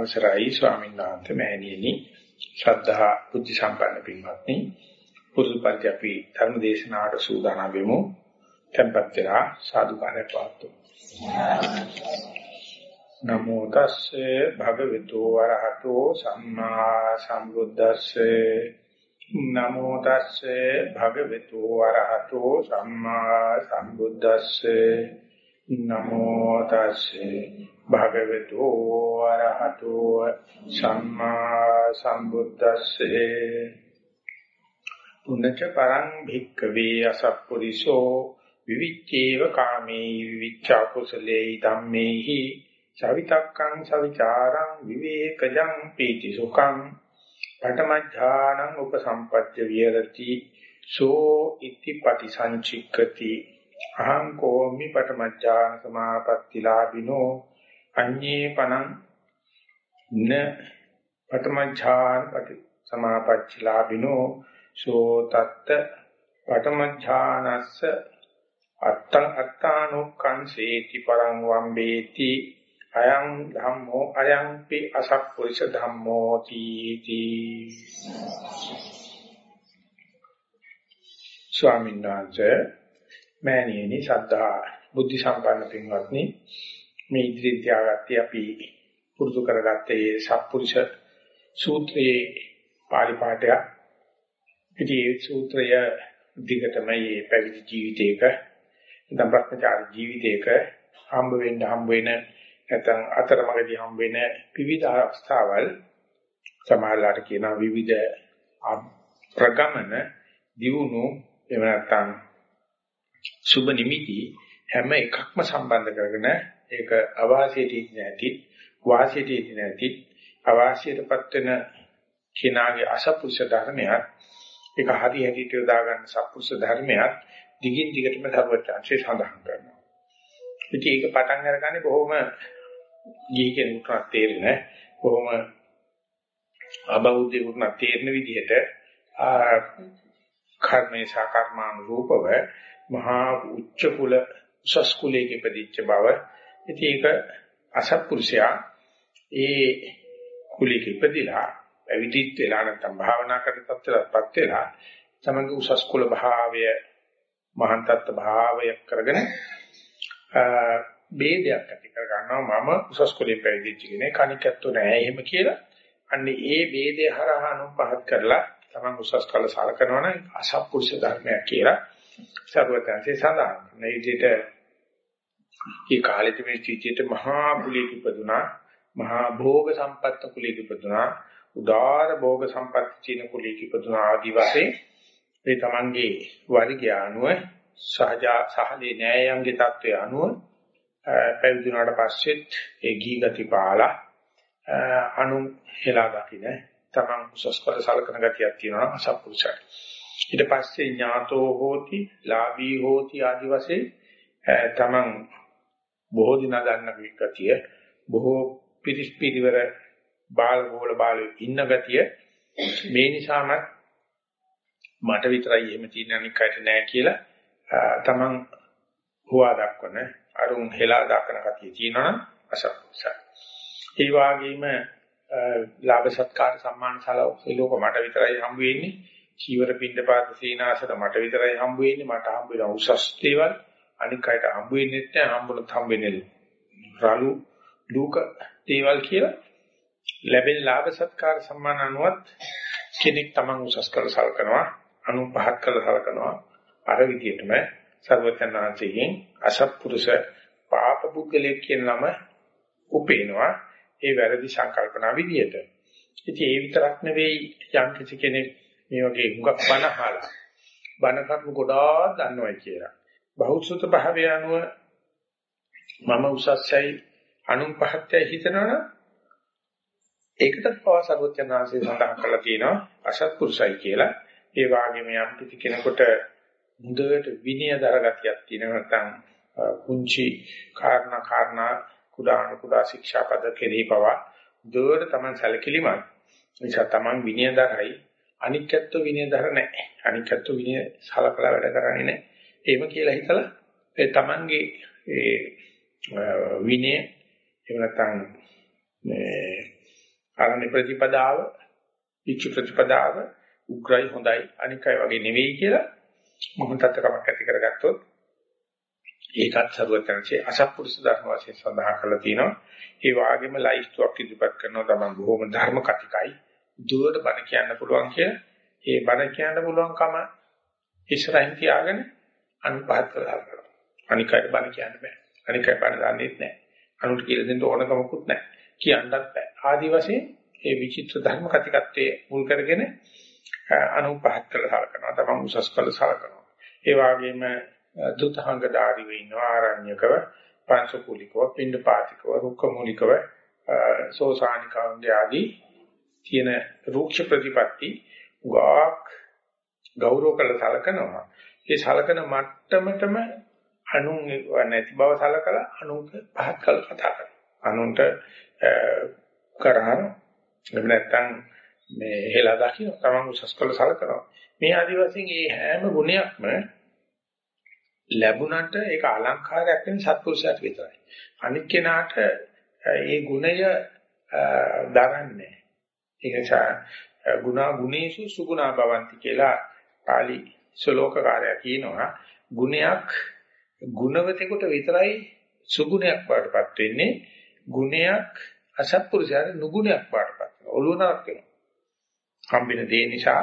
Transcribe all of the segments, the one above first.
අවසරයි ස්වාමීන් වහන්සේ මෑණියනි. ශ්‍රද්ධා බුද්ධ සම්පන්න පින්වත්නි. පුරුදු පරිදි අපි ධර්ම දේශනාවට සූදානම් වෙමු. tempත් වෙලා සාදුකාරය පාත්තු නමෝ තස්සේ භගවතු වරහතෝ සම්මා සම්බුද්දස්සේ. නමෝ තස්සේ භගවතු වරහතෝ සම්මා සම්බුද්දස්සේ. නමෝ තස්සේ භගවතු ආරහතෝ සම්මා සම්බුද්දස්සේ. පුනච්ච පරං භික්කවේ අසප්පුරිසෝ විවිච්ඡේව කාමේ විවිච්ඡා කුසලේ ධම්මේහි සවිතක්කං සවිචාරං විවේකජං පීති සුඛං පඨමඥානං උපසම්පත්‍ය විහෙරති සෝ ඉති පටිසංචික්කති. අහං කෝමි පඨමඥාන සමාපත්තිලාභිනෝ අඤ්ඤේ පනං න පඨමඥාන පටි සමාපත්තිලාභිනෝ සෝ තත්ත පඨමඥානස්ස අත්තං අත්තානුක්ඛංසේති පරං වම්බේති අයං ධම්මෝ අයං පි අසක්පුරිස ධම්මෝ තීති. ස්වාමීන් වහන්සේ මෑණියනි ශ්‍රද්ධා බුද්ධ සම්පන්න පින්වත්නි මේ ඉදිරි තියාගත්තේ අපි පුරුදු කරගත්තේ සත්පුරුෂ සූත්‍රයේ පාලි පාඨය. ඉතින් මේ සූත්‍රය දිගටම මේ පැවිදි ජීවිතයක නැත්නම් භ්‍රමචාරී ජීවිතයක හම්බ වෙන්න හම්බ වෙන නැත්නම් අතරමඟදී හම්බ වෙන විවිධ අවස්ථාවල් සමාජලාට කියන විවිධ ප්‍රගමන දියුණු එහෙම නැත්නම් සුබ නිමිති හැම එකක්ම සම්බන්ධ කරගෙන ඒක අවාසියට නැති වාසියට නැති අවාසියටපත් වෙන කෙනාගේ අසපුරුෂ ධර්මයක් ඒක හරි හැටියට යොදා ගන්න සපුරුෂ ධර්මයක් දිගින් දිගටම ධර්මචර්යය සඳහන් කරනවා. ඉතින් ඒක පටන් අරගන්නේ බොහොම ගිහි කෙනෙකුට තේරෙන බොහොම අබෞද්ධයෙකුට තේරෙන විදිහට කර්මේ සාකර්මානුරූපව මහා උච්ච කුල උසස් කුලයක ඉපදිච්ච බව. ඉතින් ඒක අසත්පුරුෂයා ඒ කුලයක ඉපදිලා පැවිදිත් වෙලා නැත්නම් භාවනා කරන තත්ත්වයටපත් වෙලා තමගේ උසස් කුල භාවය මහාන් තත්ත්ව භාවය කරගෙන ભેදයක් ඇති කර ගන්නවා මම උසස් කුලේ පැවිදිච්ච කෙනෙක් කණිකත්තු නෑ එහෙම කියලා අන්නේ ඒ ભેදය හරහා අනුපහත් කරලා තමන් උසස් කළ සලකනවා නම් අසත්පුරුෂ ධර්මයක් කියලා සර්වතන්සේ සඳහන්. මේ විදිහට මේ කාලෙත් මේ චිත්තයට මහා කුලයක ඉපදුනා, මහා භෝග සම්පත්ත කුලයක ඉපදුනා, උදාර භෝග සම්පත්ත චින කුලයක ඉපදුනා ආදි වශයෙන් මේ තමන්ගේ වර්ගය අනුව සහජ සහලේ න්යායයන්ගේ தත්වය අනුව පැවිදුනාට පස්සෙත් ඒ ගී ගති පාලා අනු හෙලා දකින්න තමන් උසස් කර සලකන ගතියක් තියෙනවා අසත්පුරුෂයි. ඊට පස්සේ ඥාතෝ හෝති, ලාභී හෝති ආදි වශයෙන් තමන් බොහෝ දින ගන්න විකතිය, බොහෝ පිරිස් පිරිවර බාල ගෝල බාල ඉන්න ගතිය. මේ නිසාම මට විතරයි එහෙම තියෙන අනික් අයට නෑ කියලා තමන් හුවා දක්වන අරුන් හෙලා දක්වන කතිය තියෙනවා අසත්සයි. ඒ වගේම ලාභ සත්කාර සම්මාන සලෝක මට විතරයි හම්බ වෙන්නේ. චීවර පින්ඩපාත සීනාසන මට විතරයි හම්බ වෙන්නේ. මට හම්බ වෙන උසස් දේවල් අනික් අයට හම්බ වෙන්නේ නැහැ හම්බුනත් හම්බ වෙන්නේ රළු ලූක දේවල් කියලා. ලැබෙන ලාභ සත්කාර සම්මාන අනුවත් කෙනෙක් තමන් උසස් කරලා සලකනවා අනු පහත් කරලා සලකනවා. අර විදිහටම සර්වඥාන්සේගෙන් අසත්පුරුෂ පාප පුද්ගලයෙක් කියන නම උපේනවා. ඒ වැරදි සංකල්පනා විදිහට. ඉතින් ඒ විතරක් නෙවෙයි යම් කිසි කෙනෙක් මේ වගේ හුඟක් බණ අහලා බණ කරුණු ගොඩාක් දන්නවයි කියලා. බහුසුත භාවය අනුව මම උසස්යයි අනුන් පහත්යයි හිතනවනම් ඒකටත් පවා සර්වඥාන්සේ සඳහන් කරලා තියෙනවා අසත්පුරුසයි කියලා. ඒ වගේම යම් කිසි කෙනෙකුට මුදවට විනය දරගතියක් තියෙනවා නැත්නම් කුංචි කාරණා කාරණා කුඩා කුඩා ශික්ෂා පද කෙරෙහි පවා දුවට තමයි සැලකිලිමත්. නිසා තමන් විනයදරයි අනික්කත්ව විනයදර නැහැ. අනික්කත්ව විනය සලකලා වැඩ කරන්නේ නැහැ. එහෙම කියලා හිතලා ඒ තමන්ගේ ඒ විනය එහෙම නැත්නම් මේ අරණ ප්‍රතිපදාව, වික්ෂ ප්‍රතිපදාව උග්‍රයි හොඳයි අනිකයි වගේ නෙවෙයි කියලා මොහොතත්කමක් ඇති කරගත්තොත් ඒකත් සරුවචනසේ අසත්පුරුෂ ධර්ම වශයෙන් සඳහන් කරලා තිනවා. ඒ වාගේම ලයිස්තුවක් ඉදිරිපත් කරනවා තමයි බොහොම ධර්ම කතිකයි. දුරට බණ කියන්න පුළුවන් කියලා. ඒ බණ කියන්න පුළුවන්කම ඉස්සරහින් තියාගෙන අනුපහත් කරලා කරනවා. අනිකයි බණ කියන්න බෑ. අනිකයි බණ දන්නේ නැහැ. අනුට කියලා දෙන්න ඕනකමකුත් නැහැ. කියන්නත් බෑ. ආදි වශයෙන් මේ විචිත්‍ර ධර්ම කතිකත්වයේ මුල් කරගෙන අනුපහත් කරලා සලකනවා. තමන් උසස් කළ සලකනවා. ඒ වගේම දුතහංග ධාරි වෙනවා ආරණ්‍යකව පංචකූලිකව පින්ඩපාතිකව රුක්කමූලිකව සෝසානිකාංගය ආදී තියෙන රූක්ෂ ප්‍රතිපatti ගාක් ගෞරව කළ සලකනවා. ඒ සලකන මට්ටමටම අනුන් නැති බව සලකලා අනුන්ට පහත් කළ කතා කරනවා. අනුන්ට කරහන එහෙම නැත්නම් මේ හෙලා දකින්න තමන් උසස් කළ සලකනවා. මේ ආදි වශයෙන් මේ හැම ගුණයක්ම ලැබුණට ඒක අලංකාරයක් වෙන සත්පුරුෂයාට විතරයි. අනික් කෙනාට ඒ ගුණය දරන්නේ. ඒ නිසා ගුණා ගුණේසු සුගුණා භවಂತಿ කියලා පාලි ශ්ලෝකකාරයා කියනවා ගුණයක් ගුණවතෙකුට විතරයි සුගුණයක් වඩපත් වෙන්නේ ගුණයක් අසත්පුරුෂයාට නුගුණයක් වඩපත් වෙනවා. ඔළුව නරක් වෙනවා. හම්බෙන දේ නිසා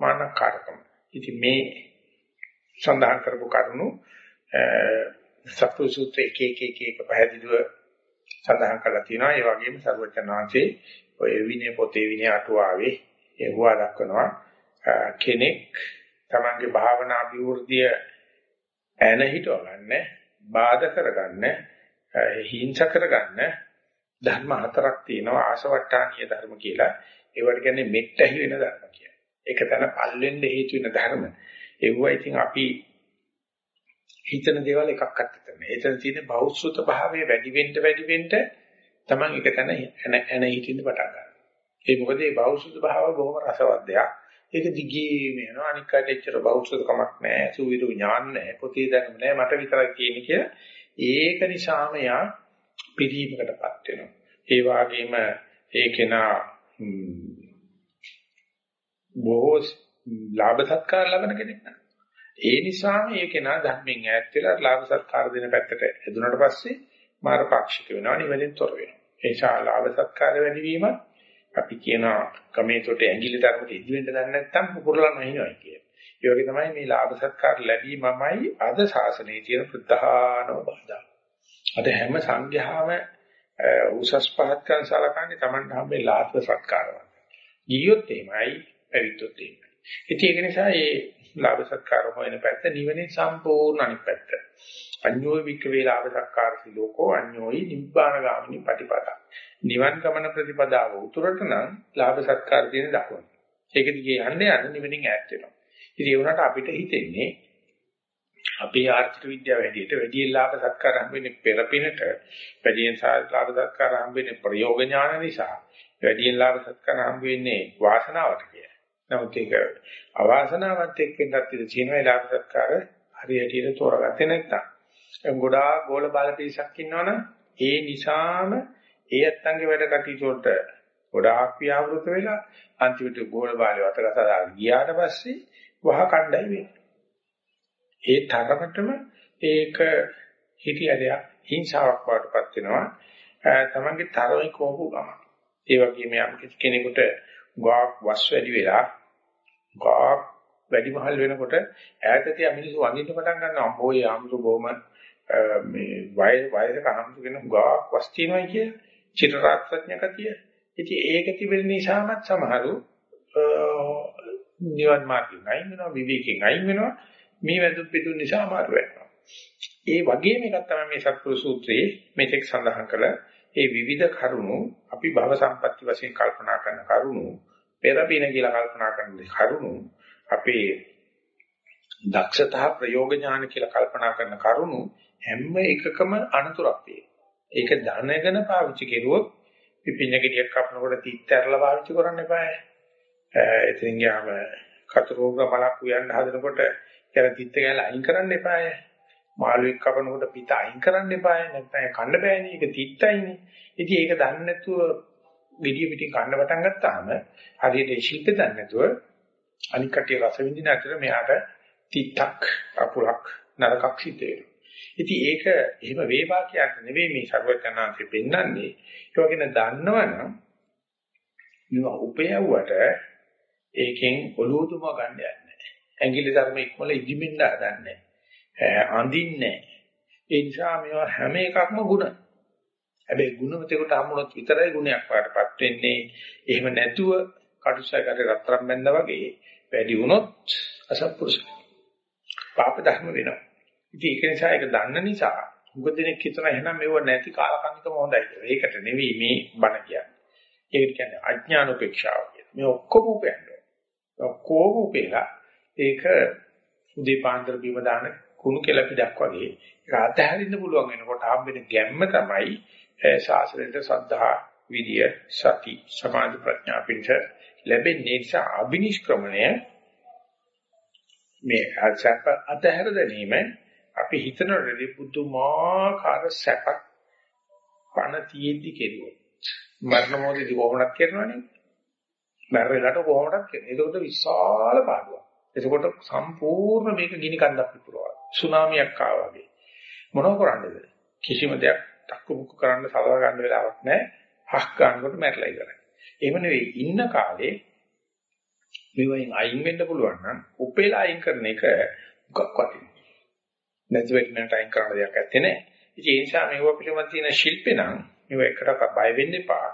මානකාරකම. ඉතින් මේ සඳහන් කරපු කරුණු සත්පුරුෂ සූත්‍ර එක එක එක එක පැහැදිලිව සඳහන් කරලා තියෙනවා. ඒ වගේම සර්වචනාංශේ ඔය විනය පොතේ විනය අටුවාවේ ඒ හුවා දක්වනවා කෙනෙක් තමන්ගේ භාවනා අභිවෘද්ධිය ඇන හිටව ගන්න, බාධා කරගන්න, හිංස කරගන්න ධර්ම හතරක් තියෙනවා ආසවට්ටානීය ධර්ම කියලා. ඒවට කියන්නේ මෙට්ටහි වෙන ධර්ම කියලා. ඒක තමයි පල්වෙන්න හේතු වෙන ධර්ම. ඒවා ඉතින් අපි හිතන දේවල් එකක් අත්තට නෑ. එතන තියෙන බෞද්ධ භාවයේ වැඩි වෙන්න වැඩි වෙන්න තමන් එක තැන එන හිතින්ද පටන් ගන්නවා. ඒ මොකද මේ බෞද්ධ භාව බොහොම රසවත් දෙයක්. ඒක දිගේම යනවා. අනික් කාට එච්චර බෞද්ධකමක් නැහැ. සුවිරු ඥාන නැහැ. පොතේ දැනුම නැහැ. මට විතරයි කියන්නේ කියලා. ඒක නිසාම යා පිළිහිමකටපත් වෙනවා. ඒ වගේම ඒකේනා බොහෝ ලාභ සත්කාර ලබන කෙනෙක් නෑ. ඒ නිසාම ඒකේනා ධර්මයෙන් ඈත් වෙලා ලාභ සත්කාර දෙන පැත්තට එදුනට පස්සේ මාර පාක්ෂික වෙනවා. නිවැරදිව තොර වෙනවා. ඒ නිසා ලාභ සත්කාර වැඩි වීමත් අපි කියන කමේතොට ඇඟිලි ධර්මයට ඉදි වෙන්න දන්නේ නැත්නම් පුපුරලා නැහිනවයි කිය. ඒ වගේ තමයි මේ ලාභ සත්කාර ලැබීමමයි අද ශාසනයේ තියෙන ප්‍රධානම බාධා. අද හැම සංඝයාම උසස් පහත් කරන සලකන්නේ Taman හම්බේ ලාභ සත්කාරවත්. ගියොත් එහෙමයි, පැවිද්දොත් එහෙමයි. ඉතින් ඒක නිසා මේ ලාභ සත්කාර හොයන පැත්ත නිවනේ සම්පූර්ණ අනිත් පැත්ත. අඤ්ඤෝ වික්කවේ ලාභ සත්කාර සිලෝකෝ අඤ්ඤෝයි නිබ්බාන ගාමිනී පටිපදා. නිවන් ගමන ප්‍රතිපදාව උතුරට නම් ලාභ සත්කාර තියෙන දක්වන. ඒක දිගේ යන්න යන්න නිවනින් ඈත් වෙනවා. ඉතින් ඒ වුණාට අපිට හිතෙන්නේ අපේ ආර්ථික විද්‍යාව වැඩියට වැඩි ලාභ සත්කාර හම්බෙන්නේ පෙරපිනට වැඩියෙන් ලාභ සත්කාර හම්බෙන්නේ ප්‍රයෝග ඥාන නිසා වැඩියෙන් ලාභ සත්කාර හම්බෙන්නේ වාසනාවට කියලා. නමුත් ඒක අවාසනාවත් එක්ක වෙනත් ඉඳ තියෙනවා ලාභ සත්කාර හරියට තෝරගත්තේ නැත්තම්. ගොඩාක් ගෝල බාල පිරිසක් ඉන්නවනම් ඒ නිසාම ඒ ඇත්තන්ගේ වැඩ කටයුතු වලට ගොඩාක් ව්‍යාවෘත වෙලා අන්තිමට ගෝල බාලේ වතකසා දාගෙන ගියාට පස්සේ වහ කණ්ඩායි වෙන්නේ. ඒ තරමටම ඒක හිතියදයක් හිංසාවක් වඩටපත් වෙනවා. තමන්ගේ තරමේ කෝපු ගම. ඒ වගේම යම් කෙනෙකුට ගාක් වස් වැඩි වෙලා ගාක් වැඩිමහල් වෙනකොට ඈතදී මිනිස්සු වඳින්න පටන් ගන්නවා. අම්බෝයේ ආම්තු බොම මේ වය වයසක ආම්තු කෙනෙක් ගාක් වස් තියනවා කියලා. චිරාත්ඥ ගතිය. ඉතින් ඒක තිබෙන නිසාමත් සමහරු නිවන් මාර්ගෙන් අයින් වෙනවා විවේකයෙන් අයින් වෙනවා මේ වැදුම් පිටුන් නිසා අමාරු වෙනවා. ඒ වගේම එකක් තමයි මේ සත්පුරු සූත්‍රයේ මේක සඳහන් කළ ඒ විවිධ කරුණු අපි භව සම්පatti වශයෙන් කල්පනා කරන කරුණු පෙරපින කියලා කල්පනා කරන කරුණු අපේ දක්ෂතා ප්‍රයෝග ඥාන කියලා කල්පනා කරන කරුණු හැම එකකම අනතුරක් තියෙනවා. ඒක දැනගෙන පාවිච්චි කෙරුවොත් පිපිඤ්ඤ ගෙඩියක් කපනකොට තීත් ඇරලා පාවිච්චි කරන්න එපා. එතින් ගියාම කතරෝග බලක් උයන්න හදනකොට කියලා තීත් ගෑල අයින් කරන්න එපා. මාළුවෙක් කපනකොට පිට අයින් කරන්න එපා. නැත්නම් කන්න බෑනේ. ඒක තීත්යිනේ. ඉතින් ඒක දන්නේ නැතුව gediya පිටින් කන්න පටන් ගත්තාම හරියට ශිල්ප දන්නේ නැතුව අනික් කටිය රස විඳින අතර මෙයාට තිත්තක් අපුලක් නරකක් සිද්ධ වෙනවා. ඉතින් ඒක එහෙම වේවා කියන්න නෙවෙයි මේ ਸਰවඥාන්සේ පෙන්වන්නේ. ඒ වගේන දන්නවනම් මේවා උපයවුවට ඒකෙන් ඔලෝතුම ගන්න යන්නේ ඇඟිලි ධර්ම ඉක්මල ඉදිමින්න හදන්නේ. අඳින්නේ. ඒ නිසා මේවා හැම එකක්ම ගුණ. හැබැයි ගුණවතෙකුට හම්බුනොත් විතරයි ගුණයක් වාටපත් වෙන්නේ. එහෙම නැතුව කටුසයකට රත්තරන් බැඳා වගේ වැඩි වුණොත් අසත්පුරුෂයි. පාප ධර්ම වෙනවා. ඉතින් ඒක නිසා ඒක දන්න නිසා උගදිනෙක් හිතන එහෙනම් මේව නැති කාලකන්නිකම හොඳයි කියලා. ඒකට නෙවෙයි මේ බණ කියන්නේ. ඒකට කියන්නේ අඥාන උපේක්ෂාව කියලා. මේ ඔක්කොම උපයන්නේ. ඔක්කොම උපේලා ඒක උදේ පාන්දර බීම දාන කුණු කෙලපිඩක් වගේ ඒක අතහැරින්න පුළුවන් වෙනකොට හම්බෙන ගැම්ම තමයි ශාසනයට සද්ධා විදිය සති සමාධි ප්‍රඥා පිංස ලැබෙන්නේ නිසා අබිනිෂ්ක්‍රමණය මේ සැප අතහැර දැනීම අපි හිතන රෙදි පුදුමාකාර සැපක් පණ තියෙද්දි කෙරුවොත්. මරණ මොහොතේදී කොහොමදක් කරනවනේ. මැරෙලාට කොහොමදක් කරන්නේ. එතකොට විශාල පාඩුවක්. එතකොට සම්පූර්ණ මේක ගිනි කන්දක් පිපුරනවා සුනාමියක් ආවා වගේ. මොනව කරන්නේද? කිසිම දෙයක් තක්කු මුක්කු කරන්න සලවා ගන්න වෙලාවක් නැහැ. හක් ගන්නකොට මැරලා ඉවරයි. එහෙම නෙවෙයි. ඉන්න කාලේ මේවෙන් අයින් වෙන්න පුළුවන් නම් උපේලා අයින් කරන එක මොකක් වටිනවා. නැති වෙන්නට අයින් කරන දෙයක් නැත්තේ නෑ. ඉතින් ඒ නිසා මේව පිළිබඳ තියෙන ශිල්පේ නම් මේව එකට බය වෙන්න එපා.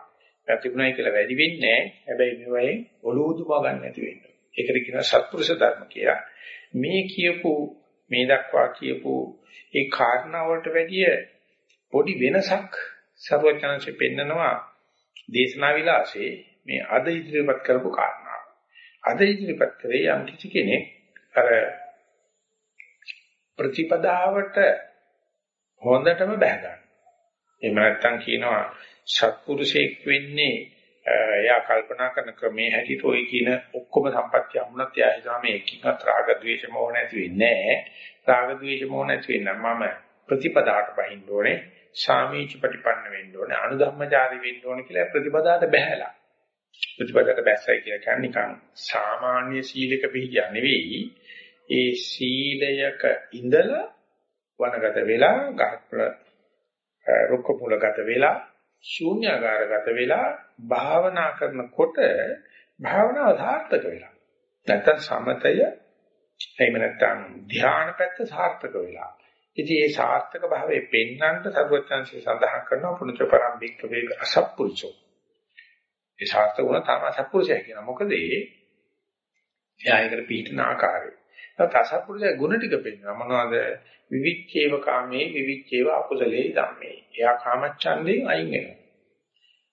ප්‍රතිගුණයි කියලා වැඩි වෙන්නේ නෑ. හැබැයි මේවෙන් ඔලුව දුපා ගන්න නැති වෙන්න. ඒකට කියනවා සත්පුරුෂ ධර්ම කියලා. මේ කියපු මේ දක්වා කියපු ඒ කාරණා වලට වැඩිය පොඩි වෙනසක් සර්වඥාන්සේ පෙන්නනවා දේශනා විලාසයේ මේ අද ඉදිරිපත් කරපු කාරණාව. අද ඉදිරිපත් කරේ යම් කිසි කෙනෙක් අර ප්‍රතිපදාවට හොඳටම බැහැ ගන්න. එහෙම නැත්නම් කියනවා සත්පුරුෂයෙක් වෙන්නේ එයා කල්පනා කරන ක්‍රමේ හැටියට ওই කියන ඔක්කොම සම්පත්‍ය අමුණත් එයා හිතනවා මේ එකකින්වත් රාග ద్వේෂ මොහ නැති වෙන්නේ නැහැ. රාග ద్వේෂ මොහ නැති වෙන්න මම ප්‍රතිපදාට බහින්න ඕනේ. සාමීච ප්‍රතිපන්න වෙන්න ඕනේ. අනුධම්මචාරී වෙන්න ඕනේ කියලා ප්‍රතිපදාට බැහැලා. ප්‍රතිපදාට බැස්සයි කියලා කියන්නේ නිකන් සාමාන්‍ය සීලක පිළිගන්නේ නෙවෙයි. ඒ සීලයක ඉඳලා වනගත වෙලා ගහපල රුක්ක මුලගත වෙලා ශූන්‍යagaraගත වෙලා භාවනා කරනකොට භාවනාව සාර්ථක වෙලා. නැත්තම් සමතය එහෙම නැත්තම් ධ්‍යාන පැත්ත සාර්ථක වෙලා. ඉතින් ඒ සාර්ථක භාවයේ පෙන්වන්නට සර්වඥාන්සේ සඳහන් කරනවා පුණජ පරම්පික වේග අසප්පුරුෂෝ. ඒ සාර්ථක වුණ තම අසප්පුරුෂය කියන මොකද ඒ එයා ඒකට පිටින ආකාරය. ඒත් අසප්පුරුෂය ගුණ ටික පෙන්වනවා මොනවද? විවිච්ඡේව කාමේ විවිච්ඡේව අකුසලේ ධම්මේ. එයා කාමච්ඡන්දයෙන් අයින් වෙනවා.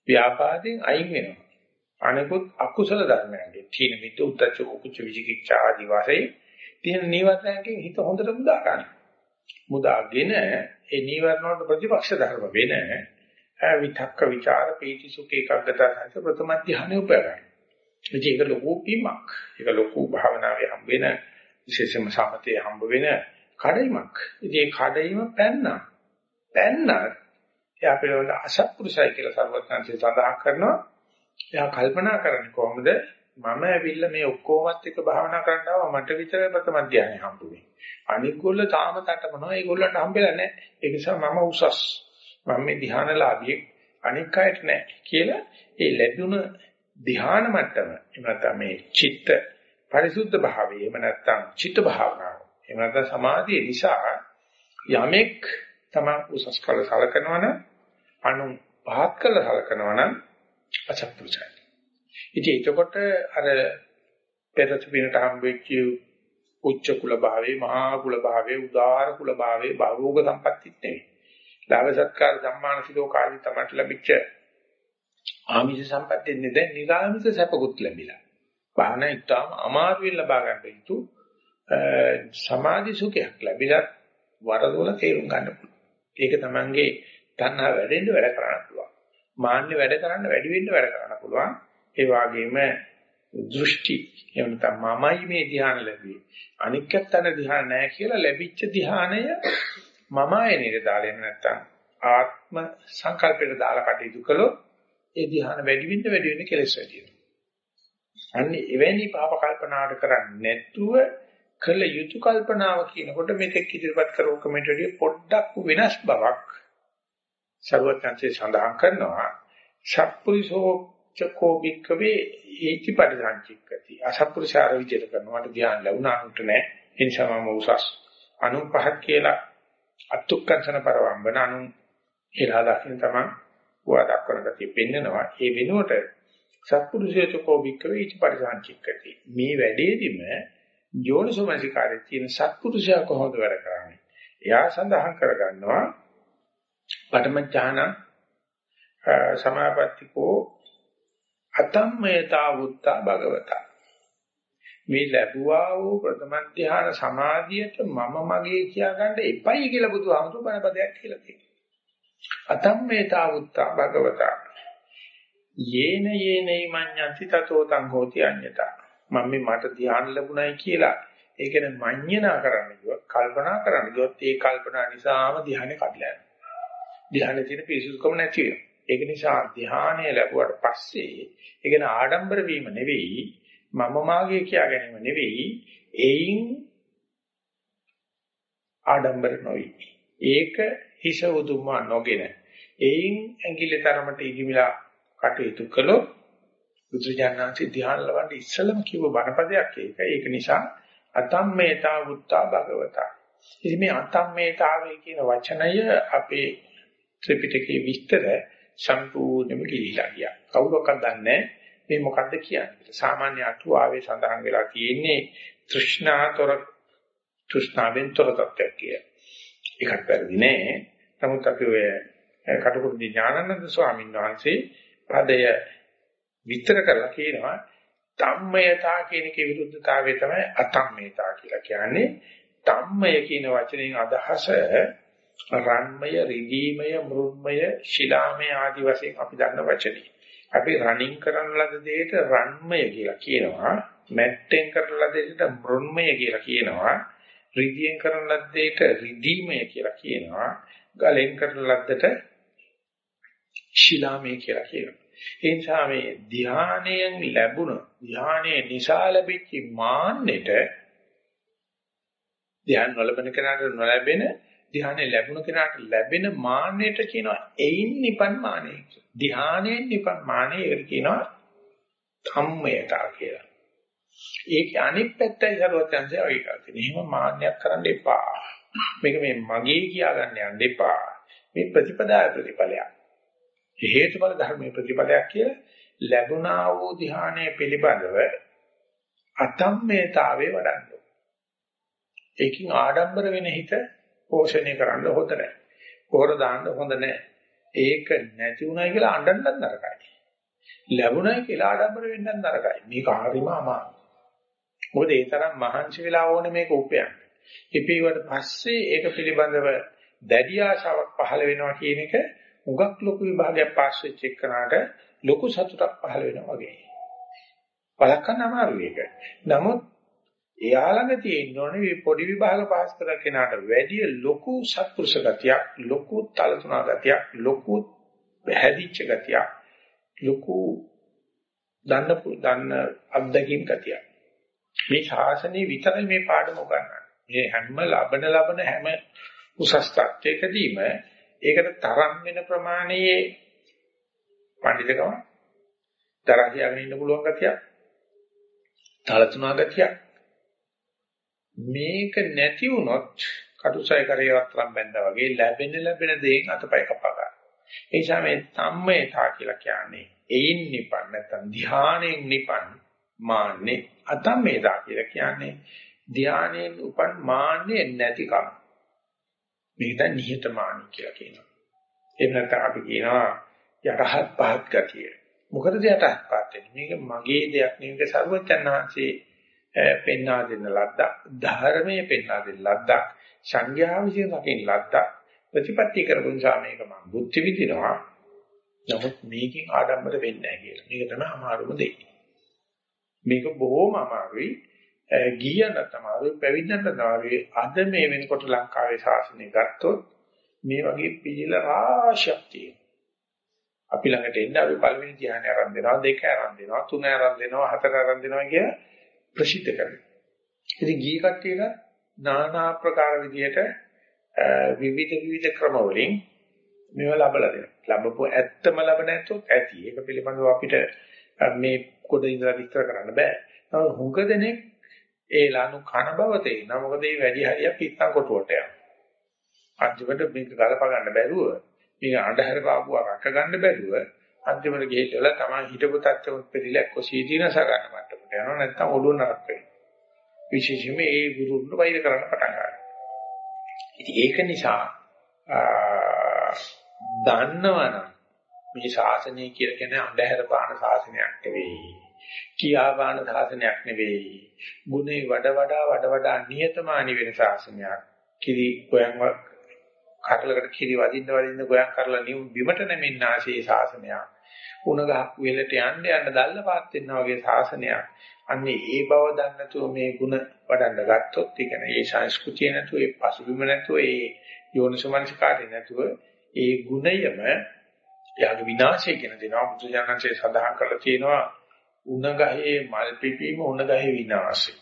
ව්‍යාපාදයෙන් අයින් වෙනවා. අනිකුත් අකුසල ධර්මයන්ගේ තීන මිද්ද උද්දච්ච කුච්ච විචිකිච්ඡා ආදී වශයෙන් තියෙන නීවරණයන්ගෙන් හිත හොඳට මුදා ගන්න. මුදාගෙන ඒ නීවරණ වලට ප්‍රතිපක්ෂ ධර්ම වෙන විතක්ක ਵਿਚාර පීති සුඛ ඒකග්ගතා සහිත ප්‍රථම ධ්‍යානෙ උපයගන්න. ඉතින් ඒක ලොකු පීමක්. ඒක ලොකු භාවනාවේ හම්බ වෙන විශේෂම සමතේ හම්බ වෙන කඩයිමක්. ඉතින් ඒ කඩයිම පැන්නා. පැන්නා. එයා පිළිවෙල අසත්පුරුෂයි කියලා සර්වඥාන්සේ සඳහන් කරනවා. එයා කල්පනා කරන්නේ කොහොමද? මම ඇවිල්ලා මේ ඔක්කොමත් එක්ක භාවනා කරන්න ආවා මට විතරයි ප්‍රථම ධානය හම්බුනේ. අනිගොල්ල තාම තටමනවා ඒගොල්ලන්ට හම්බෙලා නැහැ. ඒ නිසා මම උසස්. මම මේ ධානලාභියෙක් අනික් අයට නැහැ කියලා ඒ ලැබුණ ධාන මට්ටම එහෙම නැත්නම් මේ චිත්ත පරිසුද්ධ භාවය එහෙම නැත්නම් චිත්ත භාවනාව එහෙම නැත්නම් සමාධිය නිසා යමෙක් තම උසස් කළ සලකනවනම් අනු පහත් කළ සලකනවනම් අසත්පුරුෂයි. ඉතින් එතකොට අර පෙරත පිනට හම්බෙච්ච උච්ච කුල භාවයේ මහා කුල භාවයේ උදාාර කුල භාවයේ භවෝග සම්පත්තිත් නෙවෙයි. ලාභ සත්කාර සම්මාන සිලෝකාදී තමයි ලැබිච්ච ආමිෂ සම්පත්තින්නේ දැන් නිරාමිෂ සැපකුත් ලැබිලා. භාවනා ඉතාම අමාරුවෙන් ලබා ගන්න යුතු සමාධි සුඛයක් ලැබිලා වරදොල තේරුම් ගන්න පුළුවන්. ඒක තමංගේ තණ්හා වැඩෙන්න වැඩ කරන්න පුළුවන්. මාන්නේ වැඩ කරන්න වැඩි වෙන්න වැඩ කරන්න පුළුවන්. ඒ වගේම දෘෂ්ටි එහෙම නැත්නම් මමයි මේ ධ්‍යාන ලැබුවේ. අනික්කත්තන ධ්‍යාන නැහැ කියලා ලැබිච්ච ධ්‍යානය මම ආයනේට දාලා එහෙම නැත්නම් ආත්ම සංකල්පයට දාලා කටයුතු කළොත් ඒ ධ්‍යාන වැඩි වෙන්න වැඩි වෙන්න කෙලස් වැඩි වෙනවා. අන්නේ එවැනි පාප කල්පනාවට කරන්නේ නැතුව කළ යුතු කල්පනාව කියනකොට මෙතෙක් ඉදිරිපත් කරව කමෙන්ටරිය පොඩ්ඩක් වෙනස් බවක් සර්වඥාන්සේ සඳහන් කරනවා. සත්පුරුෂෝ චකෝ වික්කවේ ඒති පරිසංචික්කති. අසත්පුරුෂාර විදියට කරනවාට ධ්‍යාන ලැබුණාට නෑ. ඒ නිසා මම උසස්. අනු පහක් කියලා අත්ුක්කංශන පරවම්බන අනු එලා දකින්න තමයි වා දක්වන ගතිය පෙන්නනවා. ඒ වෙනුවට සත්පුරුෂෝ චකෝ වික්කවේ ඒති පරිසංචික්කති මේ වැඩේදිම යෝනිසෝමනසිකාරයේ තියෙන සත්පුරුෂයා කොහොමද වැඩ කරන්නේ? එයා සඳහන් කරගන්නවා පඨම ඥාන සමාපත්තිකෝ අතම්මේතා වුත්තා භගවතා. මේ ලැබුවා වූ ප්‍රථම ධ්‍යාන සමාධියට මම මගේ කියාගන්න එපයි කියලා බුදුහාමුදුරු බණපදයක් කියලා තියෙනවා. අතම්මේතා වුත්තා භගවතා. යේන යේනයි මඤ්ඤන්ති තතෝ තං හෝති අඤ්ඤතා මම මේ මට ධ්‍යාන ලැබුණයි කියලා ඒ කියන්නේ මඤ්ඤණා කරන්න කිව්වොත් කල්පනා කරන්න කිව්වොත් ඒ කල්පනා නිසාම ධ්‍යානෙ කඩලා යනවා. ධ්‍යානෙ තියෙන පිරිසුදුකම නැති වෙනවා. ඒක නිසා ධ්‍යානය ලැබුවට පස්සේ ඒක න ආඩම්බර වීම නෙවෙයි මම මාගේ කියා ගැනීම නෙවෙයි එයින් ආඩම්බර නොවි. ඒක හිස උදුම්මා නොගෙන එයින් ඇඟිල්ල තරමට ඉදිමිලා කටයුතු කළොත් බුදුජානනාංශේ ධ්‍යාන ලබන්න ඉස්සෙල්ලම කිව්ව බණපදයක් ඒක. ඒක නිසා අතම්මේතා වුත්තා භගවතා. ඉතින් මේ අතම්මේතාවේ කියන වචනය අපේ ත්‍රිපිටකයේ විස්තර සම්පූර්ණයෙන්ම ගිලිලා ගියා. කවුරක්වත් දන්නේ මේ මොකද්ද කියන්නේ. සාමාන්‍ය අටුවාවේ සඳහන් වෙලා තියෙන්නේ තෘෂ්ණාතර තෘෂ්ණාවෙන් තොර තත්ත්වයක් කියලා. ඒකත් වැරදි නෑ. නමුත් අපි ඔය කටුකුරුදී ඥානানন্দ ස්වාමීන් වහන්සේ පදය විතර කරලා කියනවා ධම්මයතා කියන එකේ විරුද්ධතාවය තමයි අතම්මයතා කියලා කියන්නේ. ධම්මය කියන වචනයෙන් අදහස රන්මය, රිදීමය, මෘන්මය, ශිලාමය ආදි වශයෙන් අපි දන්න වචනේ. අපි රණින් කරන ලද දෙයට රන්මය කියලා කියනවා. මැට්ටෙන් කරන ලද දෙයට මෘන්මය කියලා කියනවා. රිදීයෙන් කරන ලද දෙයට රිදීමය කියලා කියනවා. ගලෙන් කරන ලද්දට ශිලාමය කියලා කියනවා. ඒ නිසා මේ ධානයෙන් ලැබුණ ධානයේ නිසා ලැබිච්ච මාන්නෙට ධ්‍යාන නොලබන කෙනාට නොලැබෙන ධ්‍යානෙ ලැබුණ කෙනාට ලැබෙන මාන්නයට කියනවා එයින් නිපන් මානෙ කියලා. ධ්‍යානෙන් නිපන් මානෙ ඒකට කියනවා ධම්මයතා කියලා. ඒක අනිත් පැත්තයි සරුවත්යන්සේ අවිකාරයි. එහෙම මාන්නයක් කරන්න එපා. මේක මේ මගේ කියාගන්න යන්න එපා. මේ ප්‍රතිපදාය ප්‍රතිඵලයක්. හේතුඵල ධර්මයේ ප්‍රතිඵලයක් කියලා ලැබුණා වූ ධ්‍යානය පිළිබඳව අතම්මේතාවේ වඩන්න. ඒකින් ආඩම්බර වෙන හිත පෝෂණය කරන්න හොඳ නැහැ. පොහොර දාන්න හොඳ නැහැ. ඒක නැති උනායි කියලා අඬන්නත් නරකයි. ලැබුණයි කියලා ආඩම්බර වෙන්නත් නරකයි. මේක හරිම අමාරුයි. මොකද ඒ තරම් මහන්සි වෙලා ඕනේ මේක උපයන්න. ඉපීවට පස්සේ ඒක පිළිබඳව දැඩි ආශාවක් පහළ වෙනවා කියන එක උගක් ලොකු විභාගයක් පාස් වෙච්ච එකනට ලොකු සතුටක් පහළ වෙනවා වගේ. බලකන්න අමාරුයි ඒක. නමුත් එයා ළඟ තියෙන්න ඕනේ මේ පොඩි විභාග පාස් කරලා කෙනාට වැඩි ලොකු සත්පුරුෂ ගතියක්, ලොකු තලතුණා ගතියක්, ලොකු හැදිච්ච ගතියක්, ලොකු දන්න දන්න අත්දැකීම් ගතියක්. මේ ශාසනය විතරයි මේ පාඩම උගන්වන්නේ. මේ හැම ලබන ලබන හැම උසස් තත්ත්වයකදීම ඒකට තරම් වෙන ප්‍රමාණයේ පඬිතුකම තරහ තියාගෙන ඉන්න පුළුවන් ගතියක්, තලතුණා ගතියක් මේක නැති වුණොත් කටුසය කරේ වත්‍රම් බැඳා වගේ ලැබෙන ලැබෙන දේෙන් අතපය කපා ගන්න. ඒ නිසා මේ සම්මේතා කියලා කියන්නේ එයින් නිපන් නැත්නම් ධානයෙන් නිපන් මාන්නේ අතම්මේතා කියලා කියන්නේ ධානයෙන් උපන් මාන්නේ නැතිකම. මේක දැන් නිහතමානී කියලා කියනවා. එහෙම නැත්නම් අපි කියනවා යටහත් පහත් ගතිය. මොකද යටහත් පහත් වෙන්නේ? මේක මගේ දෙයක් නෙවෙයි සර්වචන් වහන්සේ පෙන්වා දෙන්න ලද්දක් ධර්මයේ පෙන්වා දෙන්න ලද්දක් සංඥා විසින් රකින්න ලද්දක් ප්‍රතිපත්ති කරපු නිසා මේක මම බුද්ධි විදිනවා නමුත් මේකෙන් ආඩම්බර වෙන්නේ නැහැ කියලා. මේක තමයි අමාරුම දෙය. මේක බොහොම අමාරුයි. ගියනත් අමාරුයි පැවිද්දන්ට අමාරුයි. අද මේ වෙනකොට ලංකාවේ ශාසනය ගත්තොත් මේ වගේ පිළිල රාශියක් තියෙනවා. අපි ළඟට එන්න අපි පළවෙනි ධ්‍යානය ආරම්භ දෙනවා දෙක ආරම්භ දෙනවා තුන ආරම්භ දෙනවා හතර ආරම්භ දෙනවා කිය ප්‍රසිද්ධ කරනවා. ඉතින් ගිහි කට්ටියක নানা ආකාර විදියට විවිධ විවිධ ක්‍රම වලින් මේව ලබලා දෙනවා. ලැබපුව ඇත්තම ලැබ නැත්තොත් ඇති. ඒක පිළිබඳව අපිට මේ කොට ඉඳලා විස්තර කරන්න බෑ. නමුත් හුඟ දෙනෙක් ඒ ලනු කන බව තේිනවා. මොකද මේ වැඩි හරියක් පිට්ටම් කොටුවට යනවා. අන්තිමට මේක ගලප ගන්න බැරුව මේක අඳුර පාපුවා රක ගන්න බැරුව අන්තිමට ගිහිල්ලා තමයි හිටපු තත්ත්වෙත් පිළිලක් කොසීදීනස ගන්න මට්ටමට යනවා නැත්නම් ඔළුව නරක් වෙනවා. විශේෂයෙන්ම ඒ ගුරුන්ට වෛර කරන්න පටන් ගන්නවා. ඉතින් ඒක නිසා දන්නවනම් මේ ශාසනය කියලා කියන්නේ අඳුර පාන ශාසනයක් නෙවෙයි. කියාපාන ශාසනයක් නෙවෙයි. ගුණේ වඩ වඩා වඩ වඩා නියතමානී වෙන ශාසනයක්. කිරි ගෝයන්වක් කටලකට කිරි වදින්න වදින්න ගෝයන් කරලා නියු බිමට නැමෙන්න ආශේ ශාසනයක්. උණ ගහක් වෙලට යන්න යන්න දැල්ල පාත් වෙනවා වගේ ශාසනයක්. අන්නේ ඒ බව දන්නතුව මේ ಗುಣ වඩන්න ගත්තොත් ඒ කියන්නේ ඒ සංස්කෘතිය නැතුව ඒ පසුබිම නැතුව ඒ යෝනිසමනසිකාරය නැතුව ඒ ගුණයම යාගේ විනාශය කියන දෙනවා බුදුජානකසේ සඳහන් කරලා තියෙනවා උණ ගහේ මල් පිපීම උණ ගහේ විනාශය.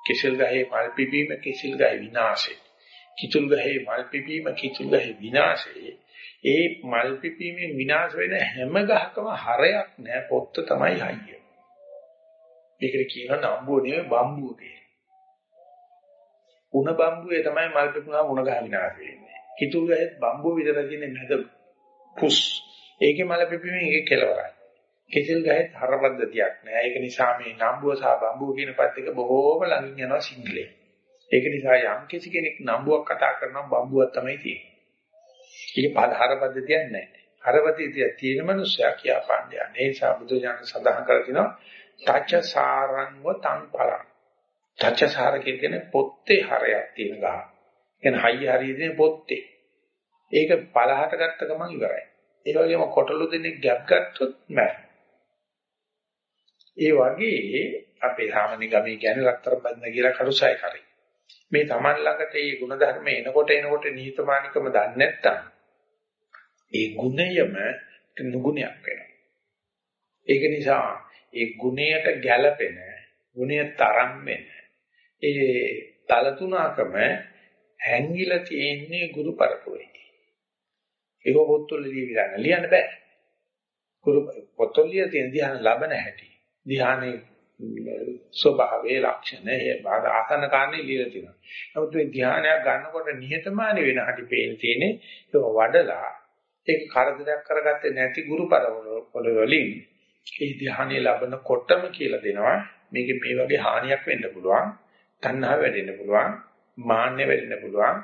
කිසිල් ගහේ මල් පිපීම කිසිල් ගහේ විනාශය. කිතුල් ගහේ මල් පිපීම කිතුල් ගහේ විනාශය. ඒ මල් පිපීමෙන් විනාශ වෙන හැම ගහකම හරයක් නෑ පොත්ත තමයි හයිය. මේකට කියනවා නම්බුව නෙවෙයි බම්බුව කියලා. උණ බම්බුවේ තමයි මල් පිපුණාම උණ ගහ විනාශ වෙන්නේ. කිතුල් ගහේ බම්බුව විතර තියෙන මැද පුස්. ඒකේ මල් පිපීමෙන් ඒක කෙලවරයි. කෙසෙල් ගහේ හර පද්ධතියක් නෑ. ඒක නිසා මේ නම්බුව සහ බම්බුව කියන පද දෙක බොහෝම ළඟින් යනවා සිංහලෙන්. ඒක නිසා යම් කිසි කෙනෙක් නම්බුවක් කතා කරනවා බම්බුවක් තමයි තියෙන්නේ. ඒක පද හර පද්ධතියක් නෑ. හර පද්ධතිය තියෙන මනුස්සයා කියාපන්නේ. ඒ නිසා බුදුජානක සඳහන් කරලා තිනවා තච්ච සාරංව තං පලං. තච්ච සාර කියන්නේ පොත්තේ හරයක් තියෙන ගහ. කියන්නේ හයි හරියදී පොත්තේ. ඒක පලහට ගත්ත ගමන් ඉවරයි. ඒ වගේම කොටලු දෙනෙක් ගැප් ගත්තොත් මැරෙනවා. ඒ වගේ අපේ සාමාන්‍ය ගමේ කියන්නේ රත්තරන් බඳින කියලා කරුසයි කරේ. මේ Taman ළඟට මේ ಗುಣධර්ම එනකොට එනකොට නිහතමානිකම දන්නේ නැත්තම් ඒ ගුණයම නුගුණයක් වෙනවා. ඒක නිසා ඒ ගුණයට ගැළපෙන ගුණය තරම් වෙන ඒ තලතුණකම හැංගිලා තියෙන්නේ ගුරු පරපුරේ. ඒක පොත්වල ලියවිලා ලියන්න බෑ. ගුරු පොත්වල තියෙන ධ්‍යාන ලබන හැටි. ධ්‍යානයේ ස්වභාවයේ ලක්ෂණ ඒ බාද ආසන කාරණේ ලියලා තියෙනවා. නමුත් මේ ධ්‍යානයක් ගන්නකොට නිහතමානී වෙන හැටි පේන තියෙන්නේ ඒක වඩලා ඒක කරදරයක් කරගත්තේ නැති ගුරු පරවල වලින් ඒ ධ්‍යානෙ ලැබනකොටම කියලා දෙනවා මේක මේ වගේ හානියක් වෙන්න පුළුවන් තණ්හාව වැඩෙන්න පුළුවන් මාන්නය වැඩෙන්න පුළුවන්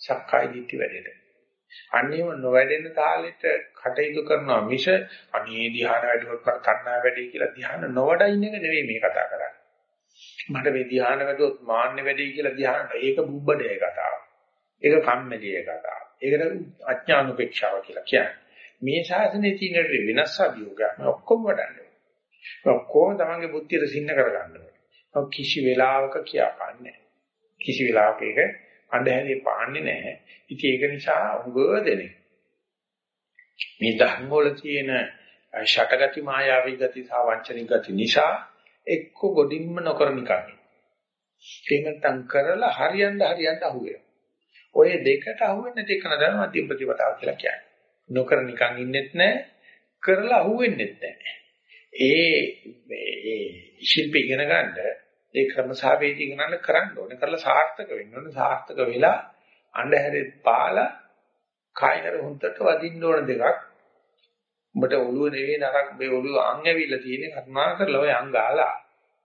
සක්කාය දිට්ඨි වැඩෙන්න අන්නේම නොවැඩෙන තාලෙට කටයුතු කරනවා මිස අනේ ධ්‍යාන වැඩිවත් තණ්හා වැඩි කියලා ධ්‍යාන නොවඩ ඉන්න එක නෙවෙයි මේ කතා කරන්නේ. මට මේ ධ්‍යාන වැඩිවත් මාන්නේ වැඩි කියලා ධ්‍යාන ඒක බුබ්බඩේ කතාව. ඒක කම්මැලියේ කතාව. ඒකට අඥානුපේක්ෂාව කියලා කියන්නේ. මේ ශාසනයේ තියෙන වෙනස් අභියෝගයක් ඔක්කොම වඩන්නේ. ඔක්කොම තමන්ගේ බුද්ධියට සින්න කරගන්න ඕනේ. කිසි වෙලාවක කියාපන්නේ කිසි වෙලාවක ඒක අඳුරේ පාන්නේ නැහැ. ඉතින් ඒක නිසා උගව දෙනේ. මේ ධර්ම වල තියෙන ෂටගති මායාවී ගති සහ වංචනික ගති නිසා එක්ක ගොඩින්ම නොකර නිකන්. ඒක නැත්තම් කරලා හරියන්න හරියන්න අහුවෙනවා. ඔය දෙකට අහුවෙන්නේ නැති එක නේද මධ්‍යම ප්‍රතිපදාව කියලා කියන්නේ. නොකර නිකන් ඉන්නෙත් නැහැ, කරලා අහුවෙන්නෙත් නැහැ. ඒ ඒ ශිල්ප ඉගෙන ගන්න ඒ ක්‍රමසාවේදී ගණන කරන්න ඕනේ. කරලා සාර්ථක වෙන්න ඕනේ. සාර්ථක වෙලා අන්ධහැරේ පාලා කායනර හුන්තට වදින්න ඕන දෙකක්. උඹට ඔළුව නෙවෙයි නරක මේ ඔළුව අං ඇවිල්ලා තියෙන්නේ කර්මා කරලා ඔය අං ගාලා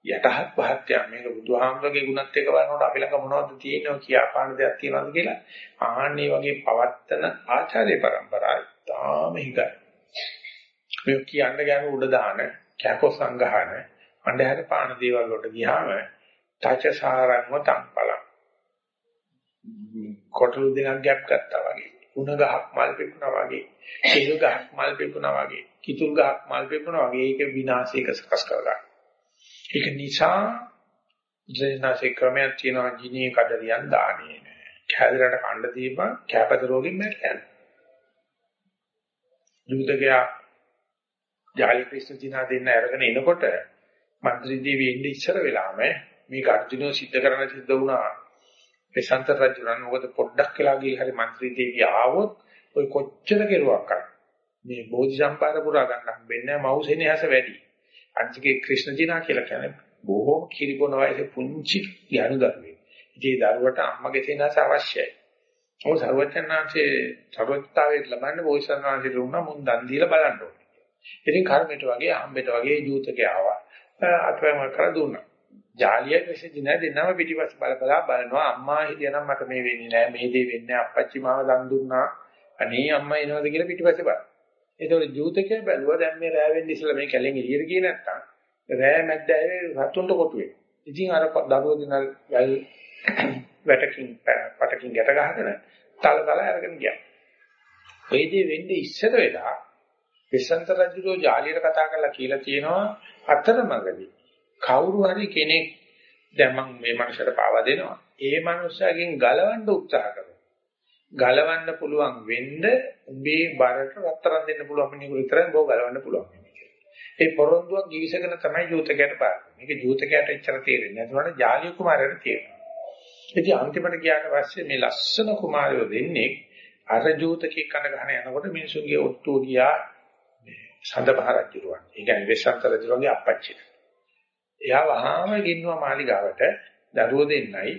යටහත් පහත් යා මේක බුදුහාමරගේ ගුණත් එක්ක බලනකොට අපි ළඟ මොනවද තියෙනව කියා පාන දෙයක් තියෙනවද කියලා ආන්නේ වගේ පවත්තන ආචාර්ය પરම්පරාව තාම හිගයි. මේ කියන්න ගෑනු උඩ දාන කැකෝ සංගහන අන්ධහැර පාන දේවල් වලට ගියාම තචසාරංව තම්පලං කොටළු දෙකක් ගැප් ගත්තා වගේ උණ ගහක් මල් පෙපුණා වගේ කෙල් ගහක් මල් පෙපුණා වගේ කිතුල් ගහක් මල් පෙපුණා වගේ ඒක විනාශයක සකස් කරගන්න. ඒක නිසා ජීනාසේ ක්‍රමයක් තියෙනවා ජිනී කඩරියන් දාන්නේ නෑ. කැදරට කණ්ඩ දීපන් කැපත රෝගෙන් මැරෙන්න. ජූතකයා ජාලි ක්‍රිස්තු දිනා දෙන්න අරගෙන එනකොට මන්ත්‍රී දේවිය ඉන්න ඉස්සර වෙලාම මේක අර්ජුනෝ සිද්ධ කරන්න සිද්ධ වුණා. ප්‍රසන්ත රජුණන් මොකද පොඩ්ඩක් වෙලා ගිහින් හරි මන්ත්‍රී දේවිය ආවොත් ඔය කොච්චර කෙරුවක් කරා. මේ බෝධි සම්පාද පුරා ගන්න හම්බෙන්නේ මවුසෙනේ හැස වැඩි. අන්තිකේ ක්‍රිෂ්ණ දිනා කියලා කියන්නේ බොහෝ කිරිබොන වයසේ පුංචි යනු දරුවෙක්. ඉතින් ඒ දරුවට අම්මගේ සෙනස අවශ්‍යයි. ඔය සර්වඥාන්සේ සර්වත්තාවේ ලබන්න බෝසත්ණන්සේ දුන්නා මුන් දන් දීලා බලන්න ඕනේ. ඉතින් කර්මයට වගේ අම්බෙට වගේ ජූතකේ ආවා. අත්වැම කර දුන්නා. ජාලිය විසදින දෙන්නම පිටිපස්ස බල බලා බලනවා අම්මා හිටියනම් මට මේ වෙන්නේ නැහැ මේ දේ වෙන්නේ අප්පච්චි මාව දන් දුන්නා. අනේ අම්මා එනවද කියලා පිටිපස්සේ බලනවා. ඒතකොට ජූතකයා බැලුවා දැන් මේ රෑ වෙන්න ඉස්සලා මේ කැලෙන් එළියට ගියේ නැත්තම් රෑ මැද්ද ඇවේ සතුන්ට කොටු වෙනවා. ඉතින් අර දරුවෝ දිනල් යල් වැටකින් පටකින් ගැට ගහගෙන තල තල අරගෙන ගියා. ඒ දේ වෙන්නේ ඉස්සර වෙලා විසන්ත රජුගේ ජාලියට කතා කරලා කියලා තියෙනවා අතරමඟදී කවුරු හරි කෙනෙක් දැන් මම මේ මනුස්සයට පාවා දෙනවා. ඒ මනුස්සයාගෙන් ගලවන්න උත්සාහ කරනවා. ගලවන්න පුළුවන් වෙන්න උඹේ බරට රත්තරන් දෙන්න පුළුවන් මිනිහෙකු විතරයි බෝ ගලවන්න පුළුවන්. ඒ පොරොන්දුවක් givisගෙන තමයි ජූතකයට පාන්නේ. මේක ජූතකයට එච්චර තේරෙන්නේ නැහැ. ඒනවනේ ජාලිය කුමාරයට තේරෙනවා. ඉතින් අන්තිමට ගියාට පස්සේ මේ ලස්සන කුමාරයෝ දෙන්නේ අර ජූතකෙක් කන ගහන යනකොට මිනිසුන්ගේ ඔට්ටුව ගියා සඳපහ රජුරුවන්. ඒ කියන්නේ වෙස්සන්ත රජුරුවන්ගේ අප්පච්චිට. එයා වහාම ගෙන්නවා මාලිගාවට දරුවෝ දෙන්නයි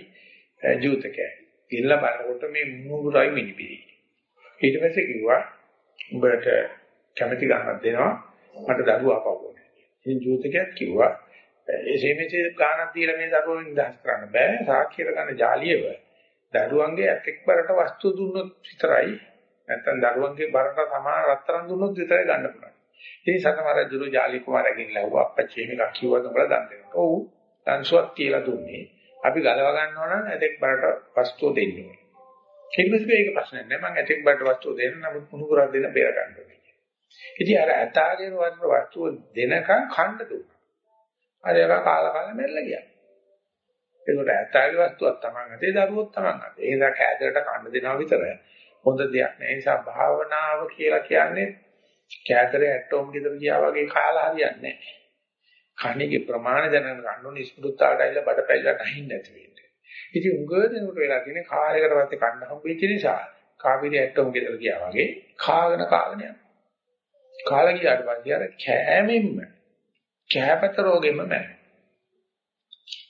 ජූතකයයි. ඉල්ල බලනකොට මේ මුගුරයි මිනිපිරි. ඊට පස්සේ කිව්වා උඹට කැමැති ගන්නක් දෙනවා මට දරුවා අපවෝනේ. ඉතින් ජූතකයාත් කිව්වා එසේ මෙසේ ගානක් දීලා මේ දරුවෝ නිදහස් කරන්න බෑ. සාක්ෂියට ගන්න ජාලියව දරුවන්ගේ එක්ක බරට වස්තු දුන්නොත් විතරයි නැත්නම් දරුවන්ගේ බරට සමාන රත්තරන් දුන්නොත් විතරයි ගන්න පුළුවන්. ඉතින් සතමාර දුරු ජාලි කුමාරගෙන් ලැබුවා අපච්චි මේක කිව්වද උඹලා දන් දෙනවා. ඔව්. දන්සුවක් කියලා දුන්නේ. අපි ගලව ගන්නවා නම් ඇතෙක් බරට වස්තුව දෙන්න ඕනේ. කිසිම ඒක ප්‍රශ්නයක් නෑ. මම ඇතෙක් බරට වස්තුව දෙන්න නමුත් මුණුකුරක් දෙන්න බේර ගන්න ඕනේ. ඉතින් අර ඇතාගේ වස්තුව දෙනකන් කන්න දුන්නා. අර එක කාලා කාලා මැරලා ගියා. ඒකට ඇතාගේ වස්තුවක් Taman අතේ දරුවොත් Taman අතේ. ඒ නිසා කෑදරට කන්න දෙනවා විතර හොඳ දෙයක් නෑ. ඒ නිසා භාවනාව කියලා කියන්නේ කෑදරේ ඇටෝම් ගෙදර ගියා වගේ කාලා හරියන්නේ නෑ. කණිගේ ප්‍රමාණය දැනගෙන ගන්න ඕනේ ස්මෘතාවට ඇවිල්ලා බඩ පැල්ලට අහින්න නැති වෙන්නේ. ඉතින් උග දෙනකොට වෙලා තියෙන්නේ කාලයකට පස්සේ කන්න හම්බෙච්ච නිසා කාපිරි ඇටෝම් ගෙදර ගියා වගේ කාගෙන කාගෙන යනවා. කාලා ගියාට පස්සේ අර කෑමෙන්න කෑපත රෝගෙම නැහැ.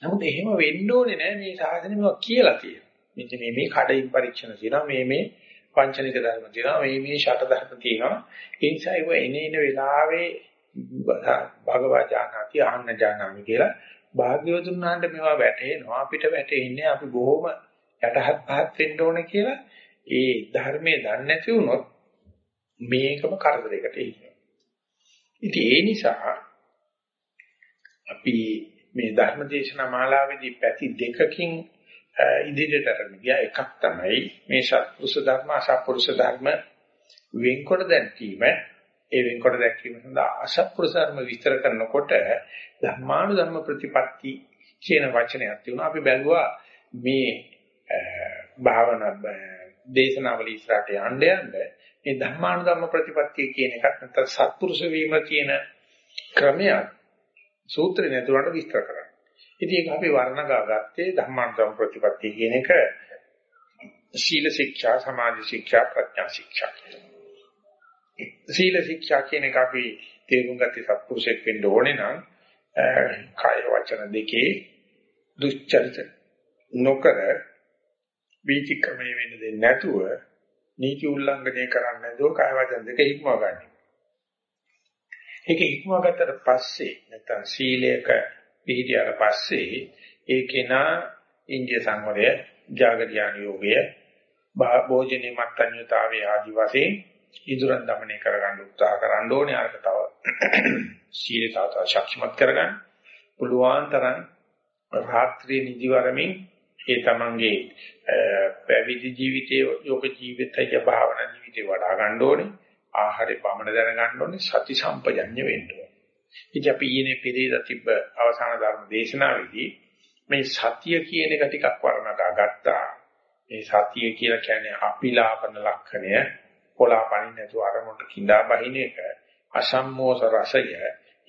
නමුත් එහෙම වෙන්න ඕනේ නෑ මේ සාසනෙ මේවා කියලා තියෙනවා. මෙන්න මේ මේ කඩින් පරීක්ෂණ තියෙනවා මේ මේ පංචනික ධර්ම තියෙනවා මේ මේ ෂට ධර්ම තියෙනවා. ඒ නිසා ඒව එනේන වෙලාවේ භගවා ජානාති ආහන්න ජානාමි කියලා භාග්‍යවතුන් වහන්සේ මේවා වැටේනවා අපිට වැටෙන්නේ අපි බොහොම යටහත් පහත් වෙන්න ඕනේ කියලා ඒ ධර්මයේ දන්නේ නැති වුණොත් මේකම කරදරයකට ඉන්නවා. ඉතින් ඒ නිසා අපි මේ ධර්මදේශනා මාලාවේදී පැති දෙකකින් ඉදිරියට අරගෙන ගියා. එකක් තමයි මේ සත්පුරුෂ ධර්ම අසත්පුරුෂ ධර්ම වෙන්කොට දැක්වීම. ඒ වෙන්කොට දැක්වීම සඳහා අසත්පුරුෂ ධර්ම විස්තර කරනකොට ධර්මානුධර්ම ප්‍රතිපatti කියන වචනයක් තියෙනවා අපි බැලුවා මේ භාවනා දේශනාවල ඉස්සරහට යන්න යන්න මේ ධර්මානුධර්ම ප්‍රතිපatti කියන එකත් නැත්නම් සත්පුරුෂ වීම කියන ක්‍රමයක් සූත්‍රේ නැතුණට විස්තර කරන්න. ඉතින් ඒක අපි වර්ණගා ගත්තේ ධම්මාන්තම් ප්‍රතිපත්තිය කියන එක සීල ශික්ෂා, සමාධි ශික්ෂා, ප්‍රඥා ශික්ෂා. සීල ශික්ෂා කියන එක අපි තේරුම් ගත්තේ සත්පුරුෂෙක් වෙන්න ඕනේ නම් කාය වචන දෙකේ දුස්චරිත නොකර වීතික්‍රමයේ වෙන්න දෙන්නේ නැතුව නීති උල්ලංඝනය කරන්නේ නැතුව කාය වචන දෙක හික්මව ගන්න. ඒක හික්මව ගත්තට පස්සේ නැත්නම් සීලයක පිළිගියාට පස්සේ ඒ කෙනා ඉන්දිය සංවරය, జాగරියාණ යෝගය, භෝජනීය මත්ඤ්‍යතාවයේ ආදි වශයෙන් ඉදurang দমনය කරගන්න උත්සාහ කරන්න ඕනේ. අරක තව සීලය තව ශක්තිමත් කරගන්න. පුළුවන් තරම් රාත්‍රී නිදි වරමින් ඒ තමන්ගේ පැවිදි ජීවිතයේ යෝග ජීවිතය භාවනා ජීවිතේ වඩා ගන්න ඕනේ. ආහාරේ පමණ දැනගන්න ඕනේ. සති සම්පජඤ්ඤ වෙන්න ඕනේ. ඉතින් අපි ඊයේ පෙරේදා තිබ්බ අවසාන ධර්ම දේශනාවේදී මේ සතිය කියන එක ටිකක් වර්ණනා ගත්තා. මේ සතිය කියලා කියන්නේ අපිලාපන ලක්ෂණය කොලාපණින් නැතුව අරමුණට කිඳා බහින එක අසම්මෝස රසය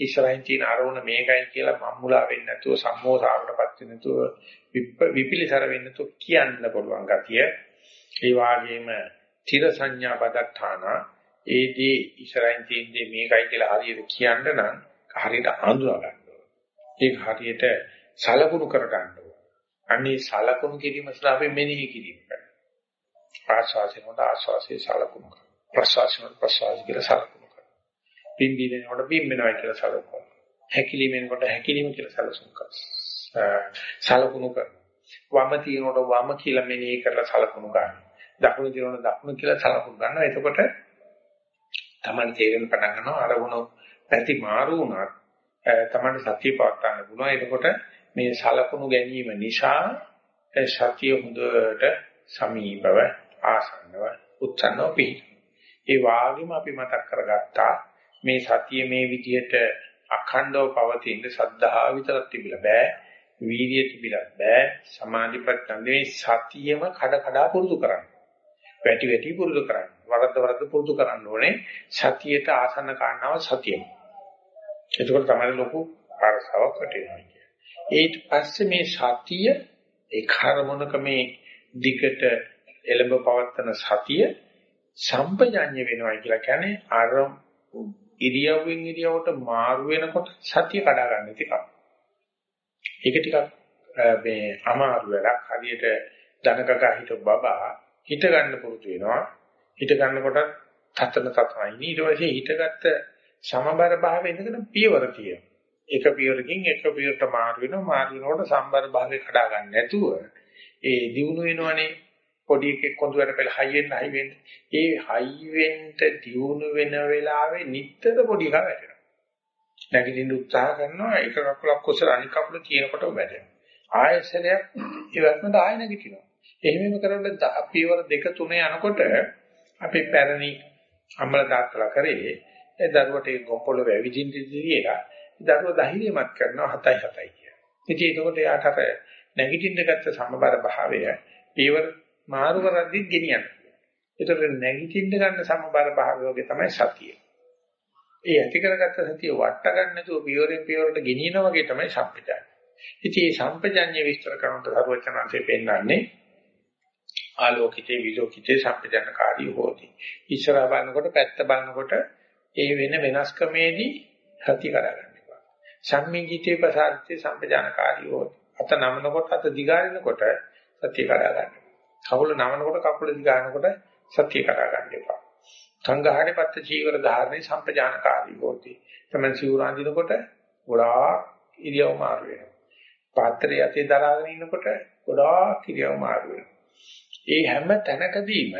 ඉස්සරහින් තියෙන අරමුණ මේකයි කියලා මම්මුලා වෙන්නේ නැතුව සම්මෝසාවටපත් වෙන්නේ නැතුව විපිලිසර වෙන්නේ නැතුව කියන්න පුළුවන් ගතිය. ඒ වගේම තිර සංඥා බදත්තාන ඒදී ඉස්සරහින් තියෙන්නේ මේකයි කියලා හරියට කියන්න නම් හරියට අඳුනා ගන්න ඕනේ. ඒක හරියට සලකුණු කර ගන්න ඕනේ. අන්නේ සලකුණු කිරීම සඳහා අපි මෙනෙහි කිරීම කරනවා. ආස්වාසින කොට ආස්වාසිය සලකුණු කරනවා. ප්‍රසවාසින ප්‍රසවාස කියලා සලකුණු කරනවා. පිම්බි දෙනකොට පිම්බෙනවා කියලා සලකුණු. හැකිලිමෙන්කොට හැකිලිම කියලා සලකුණු කරනවා. සලකුණු කරනවා. වම තියනකොට වම කියලා මෙනෙහි කරලා සලකුණු ගන්නවා. දකුණු තියනකොට දකුණු කියලා සලකුණු ගන්නවා. එතකොට Taman තේරෙන පටන් ගන්නවා අරමුණු පැති මාරු වුණත් Taman සතිය පවත් ගන්න පුළුවන්. එතකොට මේ සලකුණු ගැනීම නිසා සතිය හොඳට සමීපව ආසන්නව උත්සන්නව පිහිට. ඒ වාගේම අපි මතක් කරගත්තා මේ සතිය මේ විදිහට අඛණ්ඩව පවතින සද්ධා විතරක් තිබිලා බෑ. වීර්යය තිබිලා බෑ. සමාධි ප්‍රඥා මේ සතියම කඩ කඩ පුරුදු කරන්න. වැටි වැටි පුරුදු කරන්න. වරද්ද වරද්ද පුරුදු කරන්න ඕනේ. සතියට ආසන්න කාරණාව සතියම. එතකොට තමයි ලොකු පාරසාවක් වටිනවා කියන්නේ. ඊට පස්සේ මේ සතිය ඒ කර්මණක මේ දිගට එළඹ පවත්තන සතිය සම්පජඤ්ඤ වෙනවා කියලා කියන්නේ අර ඉරියව්වෙන් ඉරියව්වට මාරු වෙනකොට සතිය කඩා ගන්න ටිකක්. ඒක ටිකක් මේ අමාරු වැඩක්. හරියට ධනකක හිට බබා හිට ගන්න පුරුදු වෙනවා. හිට ගන්නකොට තතන තතනයි. ඊට පස්සේ හිටගත්ත සමබර භාවයේ ඉඳගෙන පියවර තියෙනවා. එක පියවරකින් එක පියවරට මාරු වෙනවා. මාරු වෙනකොට සම්බර භාවයේ කඩා ගන්න නැතුව ඒ දිනු වෙනවනේ පොඩි එකෙක් කොඳුරට පෙළ හයි වෙන්න හයි වෙන්න. ඒ හයි වෙන්න දියුණු වෙන වෙලාවේ නිටතර පොඩි එකා වැටෙනවා. නැගිටින්න උත්සාහ කරනවා එක කකුලක් කොසල අනික කකුල තියෙනකොට වැටෙනවා. ආයසරයක් ඉවත්මට ආය නැගිටිනවා. එහෙමම කරනකොට පියවර දෙක තුන යනකොට අපි පැරණි අම්මල තාත්තලා කරේ ඒ දරුවට ඒ ගොම්පොළ වැවිදින්න දීලා දරුව ධෛර්යමත් කරනවා 7යි 7යි කියලා. ඉතින් ඒකකොට යාට අර නැගිටින්න ගත්ත සමබර භාවය පියවර මාරු කරද්දිත් ගෙනියන්න. ඒතර නැගිටින්න ගන්න සමබර භාවය වගේ තමයි සතිය. ඒ ඇති කරගත්ත සතිය වට ගන්න නැතුව පියවරෙන් පියවරට ගෙනියන වගේ තමයි සම්පජාඤ්ඤය. ඉතින් මේ සම්පජාඤ්ඤය විස්තර කරනකොට හරුවචනාංශේ පෙන්නන්නේ ආලෝකිතේ විලෝකිතේ සම්පජානකාරී හොති. ඉස්සරහ බලනකොට පැත්ත බලනකොට ඒ වෙන වෙනස්කමේදී සතිය කරගන්න එපා. සම්මිජිතේ ප්‍රසාරිතේ සම්පජානකාරී හොති. අත නමනකොට අත දිගාරිනකොට සතිය කරගන්න. කකුල නමනකොට කකුල දිගානකොට සතිය කරගන්න එපා. සංඝාණේ පත්ත චීවර ධාරණේ සම්පජානකාරී හොති. තමයි සිවුරාඳිනකොට ගොඩාක් ඉරියව් මාරු වෙනවා. පාත්‍රය යතේ දරාගෙන ඉන්නකොට ගොඩාක් ඉරියව් මාරු වෙනවා. ඒ හැම තැනකදීම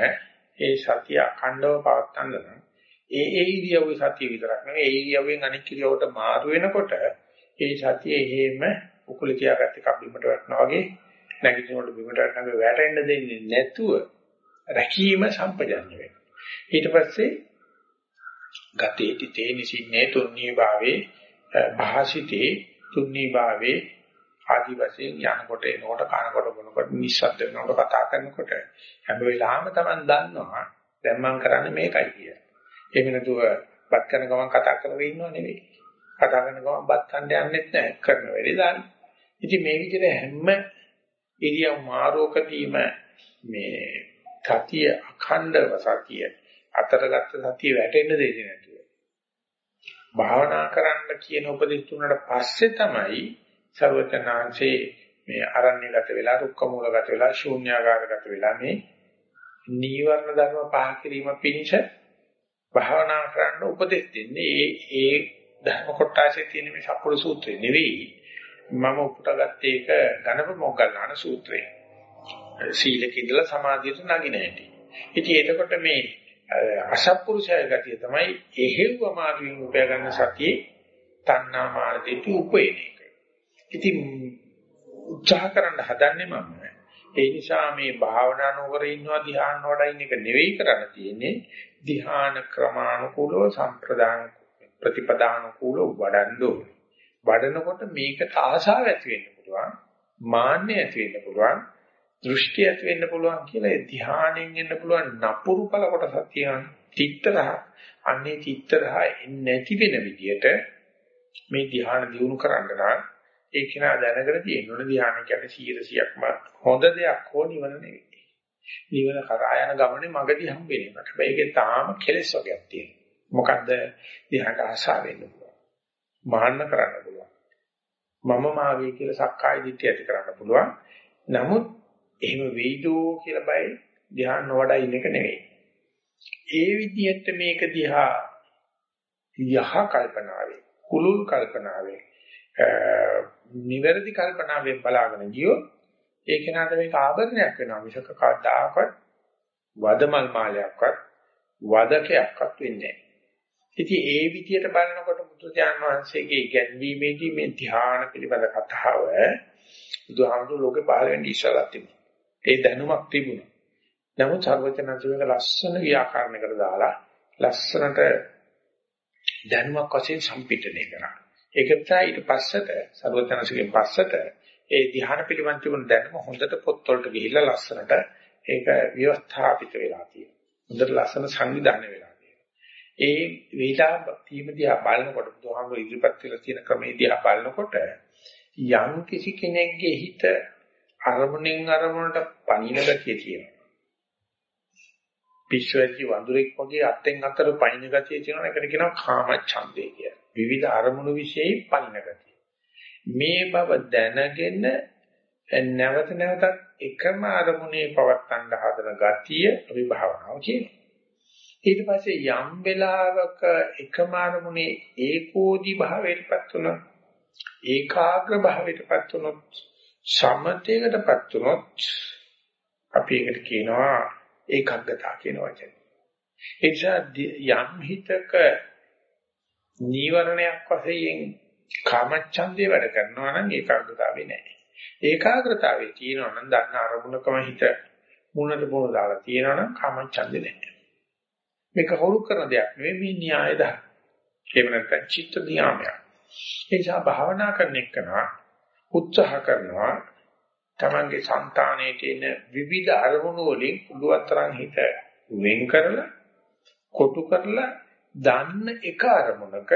ඒ සතිය අඛණ්ඩව පවත්වන්න නම් ඒ ඒ ඉරියව්වේ සතිය විතරක් නෙවෙයි ඒ ඉරියව්වෙන් අනික් ඉරියව්වට මාරු වෙනකොට ඒ සතිය එහෙම උකුල තියාගත්ත එකක් බිමට වැටෙනවා වගේ නැගිටිනකොට බිමට වැටෙනවා වැටෙන්න දෙන්නේ නැතුව රැකීම සම්පජන්‍ය වෙනවා ඊට පස්සේ ගතේ තිතේ නිසින්නේ තුන්නී භාවේ භාසිතේ තුන්නී භාවේ ආදි වශයෙන් යනකොට එනකොට කනකොට බොනකොට නිස්සද්ද වෙනකොට කතා කරනකොට හැම වෙලාවෙම Taman දන්නවා දැන් මම කරන්නේ මේකයි කියලා. එහෙම නැතුව බත් කරන ගමන් කතා කරගෙන ඉන්නව නෙවෙයි. කතා කරන ගමන් බත් කන්න යන්නෙත් නැහැ කරන වෙලේ දාන්න. ඉතින් මේ විදිහට හැම ඉරියව් මාරෝකදීම මේ සතිය අඛණ්ඩව සතිය අතරගත සතිය වැටෙන්න දෙන්නේ නැතුව. භාවනා කරන්න කියන උපදෙස් තුනට පස්සේ තමයි සර්වචනාංශේ මේ අරණ්‍යගත වෙලා රුක්ක මූලගත වෙලා ශූන්‍යාකාරගත වෙලා මේ නීවරණ ධර්ම පහ කිරීම පිණිස භාවනා කරන්න උපදෙස් දෙන්නේ. ඒ ඒ ධර්ම කොටසේ තියෙන මේ සප්පුරු සූත්‍රය නෙවෙයි. මම උපුටගත්තේ ඒක ඝනප මොග්ගල්ලාන සූත්‍රය. සීලක ඉඳලා සමාධියට නගින හැටි. ඉතින් එතකොට මේ අසත්පුරුෂය ගතිය තමයි එහෙව්ව මාර්ගයෙන් උපය ගන්න සතියේ තණ්හා මාර්ගයට උපේන එක. ඉතින් උත්සාහ කරන්න හදන්නේ මම. ඒ නිසා මේ භාවනා නොකර ඉන්නවා ධ්‍යාන වඩින්න එක නෙවෙයි කරන්න තියෙන්නේ. ධ්‍යාන ක්‍රමානුකූලව සම්ප්‍රදාන ප්‍රතිපදානුකූලව වඩන්න ඕනේ. වඩනකොට මේකට ආශාව ඇති වෙන්න පුළුවන්. මාන්නය ඇති වෙන්න පුළුවන්. දෘෂ්ටි ඇති වෙන්න පුළුවන් කියලා ඒ ධ්‍යානෙන් එන්න පුළුවන් නපුරු ඵල කොටසක් තියෙනවා. තිත්තරහ අන්නේ තිත්තරහ එන්නේ නැති වෙන විදියට මේ ධ්‍යාන දියුණු කරන්න නම් ඒ කෙනා දැනගෙන තියෙන්න ඕන ධ්‍යාන කියන්නේ 100%ක්ම හොඳ දෙයක් හෝ නිවන නෙවෙයි. නිවන කරා යන ගමනේ මගදී හම්බෙන්නේ මට. මේකේ තාම කෙලෙස් වර්ගයක් තියෙනවා. මොකද්ද? ධ්‍යානට ආශා වෙන්න පුළුවන්. මාන්න කරන්න පුළුවන්. මම මාගේ කියලා සක්කාය දිට්ඨිය ඇති කරන්න පුළුවන්. නමුත් එහෙම වෙයිදෝ කියලා බය ධ්‍යාන නොවඩා ඉන්න එක නෙවෙයි. ඒ විදිහට මේක දිහා යහ කල්පනාවේ කුලුල් කල්පනාවේ නිවැරදි කල්පනාවෙන් බලාගෙන ගියොත් ඒ කෙනාට මේක ආභරණයක් වෙනවා මිසක කවදාකවත් වදමල් මාලයක්වත් වදකයක්වත් වෙන්නේ නැහැ. ඉතින් ඒ විදියට බලනකොට බුදුජාන විශ්වයේ ඉගැන්වීමේදී මේ ධ්‍යාන පිළිබඳ කතාව බුදුහාමුදුරුවෝ ලෝකේ පහළ වෙන්න ඉස්සලා තිබුණා. ඒ දැනුමක් තිබුණා. නමුත් සර්වචනන්සේක ලස්සන ව්‍යාකරණයකට දාලා ලස්සනට දැනුමක් වශයෙන් සම්පිටණය කරා. ඒකට ඊට පස්සට සර්වචනන්සේගෙන් පස්සට ඒ ධ්‍යාන පිළිබඳ තිබුණ දැනුම හොඳට පොත්වලට ගිහිල්ලා ලස්සනට ඒක ව්‍යවස්ථාපිත වෙලා තියෙනවා. හොඳට ලස්සන සංවිධානය වෙලා තියෙනවා. ඒ වේලා තීම දිහා බලනකොට බුදුහාමුදුරු ඉදිරිපත් කරලා තියෙන ක්‍රමයේ දිහා බලනකොට යම් කිසි කෙනෙක්ගේ හිත අරමුණෙන් අරමුණට පණින ගතිය තියෙනවා. පිස්සුවැසි වඳුරෙක් වගේ අත්ෙන් අතට පයින් ගතිය තියෙනවා ඒකට කියනවා කාම ඡන්දේ කියලා. විවිධ අරමුණු વિશે පයින් ගතිය. මේ බව දැනගෙන නැවත නැවතත් එකම අරමුණේ පවත්තන්න හදන ගතිය අපි භාවනාව කියනවා. ඊට පස්සේ යම් වෙලාවක එකම අරමුණේ ඒකෝදි භාවයටපත් වුණා. ඒකාග්‍ර භාවයටපත් වුණොත් සමතේකටපත් වුණොත් අපි ඒකට කියනවා ඒකග්ගතා කියන වචනේ. ඒ නිසා යම් හිතක නීවරණයක් වශයෙන් කාමච්ඡන්දේ වැඩ කරනවා නම් ඒකාග්‍රතාවේ නැහැ. ඒකාග්‍රතාවේ තියෙනවා නම් දන්න අරමුණකම හිත මුණට මුණ දාලා තියෙනවා නම් කාමච්ඡන්දේ නැහැ. මේක හොරු කරන දෙයක් නෙවෙයි මේ න්‍යාය ධර්ම. ඒක නැත්නම් චිත්ත නියාමයක්. ඒ නිසා භාවනා කරන එකනවා උත්සාහ කරනවා තමන්ගේ సంతානයේ තියෙන විවිධ අරමුණු වලින් පුළුවන් තරම් හිත වෙන් කරලා කොටු කරලා දන්න එක අරමුණක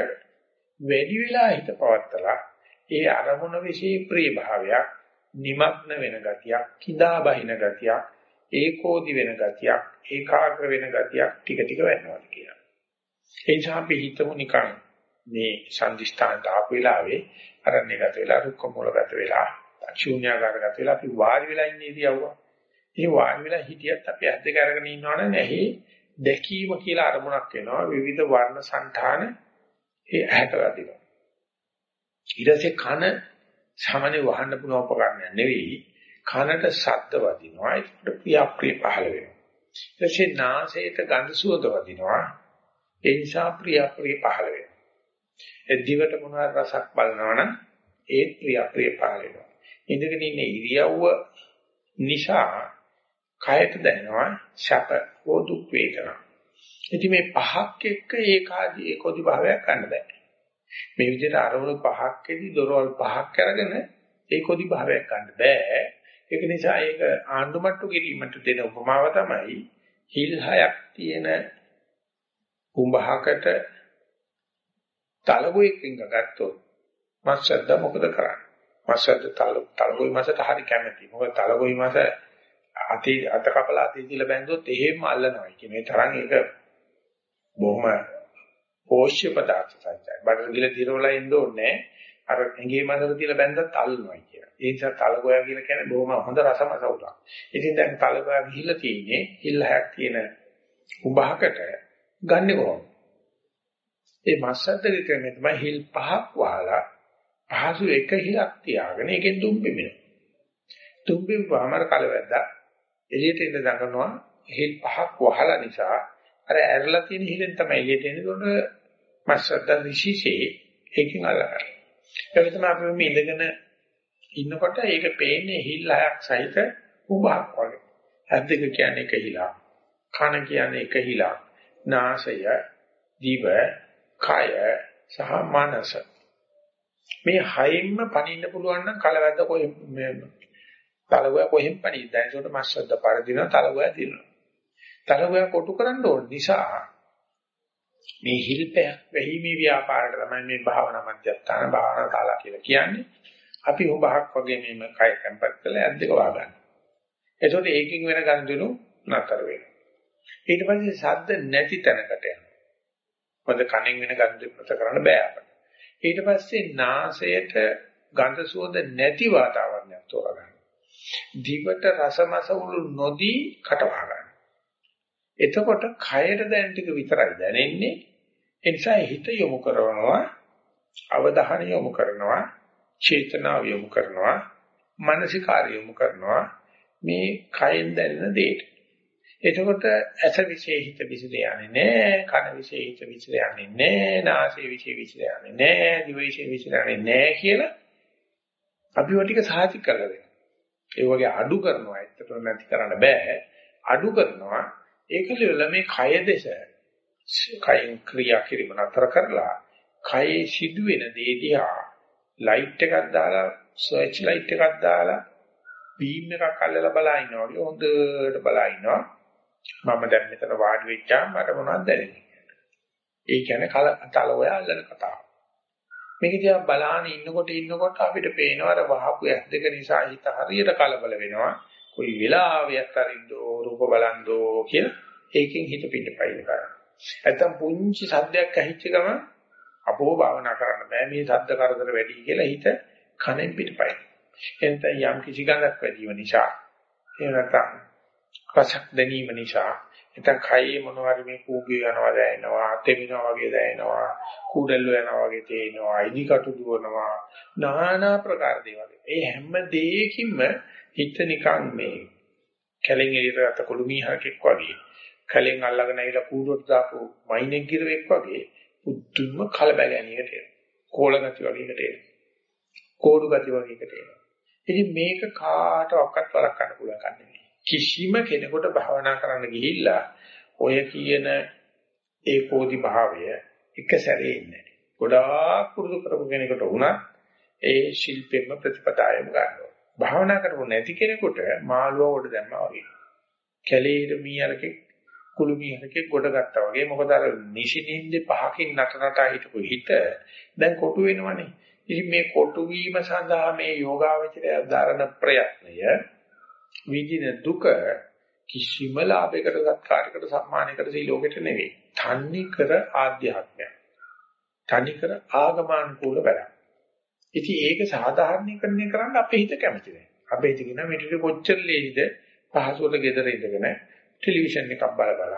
වැඩි වෙලා හිත පවත්තලා ඒ අරමුණ વિશે ප්‍රිය භාවයක් নিমগ্ন වෙන ගතියක් කිඳා බහින ගතියක් ඒකෝදි වෙන ගතියක් ඒකාග්‍ර වෙන ගතියක් ටික ටික වෙනවා කියලා. ඒ නිසා අපි හිතමු නිකන් මේ සංදිස්ථානට ආපු වෙලාවේ අරණ්‍ය ගත වෙලා රුක්ක මූල ගත වෙලා ශූන්‍යාකාර ගත වෙලා අපි වාඩි වෙලා ඉන්නේදී යවුවා. ඒ වාඩි වෙලා හිටියත් අපි ඇද්ද කරගෙන ඉන්නවනම් ඇහි දැකීම කියලා අරමුණක් වෙනවා විවිධ වර්ණ సంతාන ඒ ඇහැට වදිනවා. ඊට පස්සේ කන සාමාන්‍ය වහන්න පුළුවන් උපකරණයක් නෙවෙයි කනට ශබ්ද වදිනවා ඒකට ප්‍රියප්‍රිය පහළ වෙනවා. ඊට පස්සේ නාසයට ගඳ සුවඳ වදිනවා ඒ නිසා ප්‍රියප්‍රිය පහළ වෙනවා. ඒ දිවට මොනවාර රසක් බලනවනම් ඒ ප්‍රියප්‍රිය පහළ වෙනවා. ඉඳගෙන ඉන්න ඉරියව්ව නිසා කයට දැනෙනවා ශප හෝ දුක් වේදනා. ඉතින් මේ පහක් එක්ක ඒකාදී ඒකෝදි භාවයක් ගන්න බෑ. මේ විදිහට අරමුණු පහක්ෙදි දොරවල් පහක් අරගෙන ඒකෝදි භාවයක් ගන්න බෑ. ඒක නිසා ඒක ආණ්ඩුමට්ටු කිරීමට දෙන උපමාව තමයි හිල් හයක් තියෙන කුඹහකට තලගොයෙක් රිංග ගත්තොත් මස්සද්ද මොකද කරන්නේ? මස්සද්ද තල තලගොයි මසට හරි කැමති. මොකද තලගොයි මස අති අත කපලා අති දීලා බැන්දොත් එහෙම අල්ලනවා කියන ඒ තරම් ඒක බොහොම පෝෂ්‍ය පදාර්ථ සත්‍යයි. බඩට ගිල දිරවලා ඉන්න ඕනේ අර ඇඟේ මසට තියලා බැන්දත් අල්ලනවා කියන. ඒ නිසා තලගොයා කියලා කියන්නේ බොහොම හොඳ රසමස උලක්. ඉතින් දැන් තලගොයා ගිහිල්ලා තියෙන්නේ හිල් හැක් තියෙන උභහකට ගන්නෙ කොහොමද? ඒ මස්සද්ද කියන්නේ තමයි හිල් පහක් වහලා පහසු එක හිලක් තියාගෙන ඒකෙන් දුම් බිමින. දුම් බිම් වහමර කලවැද්දා එළියට එන්න දඟනවා හිල් පහක් වහලා නිසා අර ඇරලා තියෙන හිලෙන් තමයි එළියට එන්නේ. ඒකට මස්සද්ද විශේෂේ ඒකෙන් අල්ලගන්න. ඒක තමයි අපි මේ ඉඳගෙන ඉන්නකොට ඒක පේන්නේ හිල් හයක් සහිත උභාක් වගේ. හත් දෙක කියන්නේ එක හිලක්. කන කියන්නේ එක හිලක්. නාසය, දිව, කය සහ මනස. මේ හයින්ම පණින්න පුළුවන් නම් කලවැද්ද කොහෙ තලගොයා කොහෙන් පණිද? දැන් ඒකට මස්සද්ද පරදිනවා තලගොයා දිනනවා. තලගොයා කොටු කරන්න ඕන නිසා මේ හිල්පය වෙහිමි ව්‍යාපාරයට තමයි මේ භාවනා මධ්‍යස්ථාන භාවනා ශාලා කියලා කියන්නේ. අපි උඹහක් වගේ මේ කය tempat කරලා ඇද්දක වහගන්න. එතකොට ඒකින් වෙන ගන්දුණු නතර වෙනවා. ඊට පස්සේ ශබ්ද නැති තැනකට යනවා. මොකද කණෙන් වෙන ගන්ධ ප්‍රත කරන්න බෑ අපිට. ඊට පස්සේ නාසයට ගඳ සුවඳ නැති වාතාවරණයක් තෝරගන්න. දිවට රසමස උළු නොදී කටවා ගන්න. එතකොට කයට දැනෙන ටික විතරයි දැනෙන්නේ. ඒ නිසා හිත යොමු කරනවා, අවධානය යොමු කරනවා, චේතනාව යොමු කරනවා, මානසිකාර්ය යොමු කරනවා මේ කයෙන් දැනෙන දෙයට. එතකොට ඇස විශේෂිත විසිර යන්නේ නැහැ, කන විශේෂිත විසිර යන්නේ නැහැ, නාසය විශේෂ විසිර යන්නේ නැහැ, දිව විශේෂ විසිර යන්නේ නැහැ කියලා අපි ඔය ටික සාහිතික කරලා දෙනවා. ඒ වගේ අඩු කරනවා ඇත්තටම නැති කරන්න බෑ. අඩු කරනවා ඒකලියල මේ කය දෙස කයින් ක්‍රියා කිරීම නතර කරලා කයේ සිදුවෙන දේ දිහා ලයිට් එකක් දාලා සර්ච් ලයිට් එකක් දාලා බීම් එකක් අල්ලලා බලා ඉන්නවා වගේ හොඳට බලා ඉන්නවා. මම දැන් මෙතන වාඩි වෙච්චාම මට මොනවද දැනෙන්නේ? ඒ කියන්නේ කල තලවය අල්ලන කතාව. මේක දිහා බලාන ඉන්නකොට ඉන්නකොට අපිට පේනවා අර වහපු ඇස් දෙක නිසා හිත හරියට කලබල වෙනවා. කොයි වෙලාවෙත් අරින්දෝ රූප බලන්දෝ කියලා ඒකෙන් හිත පිටපයින් කරනවා. නැත්තම් පුංචි සද්දයක් ඇහිච්ච ගමන් අපෝ භාවනා කරන්න බෑ මේ සද්ද කරදර වැඩි කියලා හිත කනෙන් පිටපයින්. එතන යම් කිසි ගඳක් වැඩිම නිසා එහෙම නැත්තම් රසක් දැනීම නිසා නැත්නම් කයේ මොනවාරි මේ කූගේ යනවා දැනෙනවා තෙමිනවා වගේ දැනෙනවා කුඩල්ල යනවා වගේ තේනවා ඉදිකටු දුවනවා নানা ප්‍රකාර දේවල්. ඒ හැම දෙයකින්ම හිත නිකන් මේ කැලෙන් එළියට කුළු මීහරකෙක් වගේ කැලෙන් අල්ලගෙන ඇවිල්ලා කූඩුවට දාපු මයිනෙක් ගිරවෙක් වගේ උතුම්ම කලබගැනියකට එනවා. කෝල ගති වගේකට එනවා. කෝඩු ගති වගේකට එනවා. ඉතින් මේක කාටවත් වළක්වන්න පුළුවන් කන්නේ කිසිම කෙනෙකුට භාවනා කරන්න ගිහිල්ලා ඔය කියන ඒකෝදි භාවය එක සැරේ ඉන්නේ. ගොඩාක් පුරුදු කරපු කෙනෙකුට වුණත් ඒ ශිල්පෙම ප්‍රතිපදායම ගන්නවා. භාවනා කරපො නැති කෙනෙකුට මාළුව උඩ දැම්මා වගේ. කැලේට මීයරකේ කුළු මීයරකේ ගොඩ ගත්තා වගේ. මොකද අර නිසින්ින්ද පහකින් නටනටා හිටපු හිත දැන් කොටු වෙනවනේ. ඉතින් මේ කොටු වීම සඳහා මේ යෝගාවචරය දරන ප්‍රයත්නය විඳින දුක කිසිම ලාභයකට සත්කාරයකට සම්මානයකට සීලෝකෙට නෙවෙයි. තන්නේ කර ආධ්‍යාත්මයක්. තනි කර ආගමනුකූල වැඩක්. ඉතින් ඒක සාධාරණීකරණය කරන්න අපේ හිත කැමති නැහැ. අපේ හිත කියන මෙතන කොච්චර ලේසිද පහසුවට ගෙදර ඉඳගෙන ටෙලිවිෂන් එකක් බල බල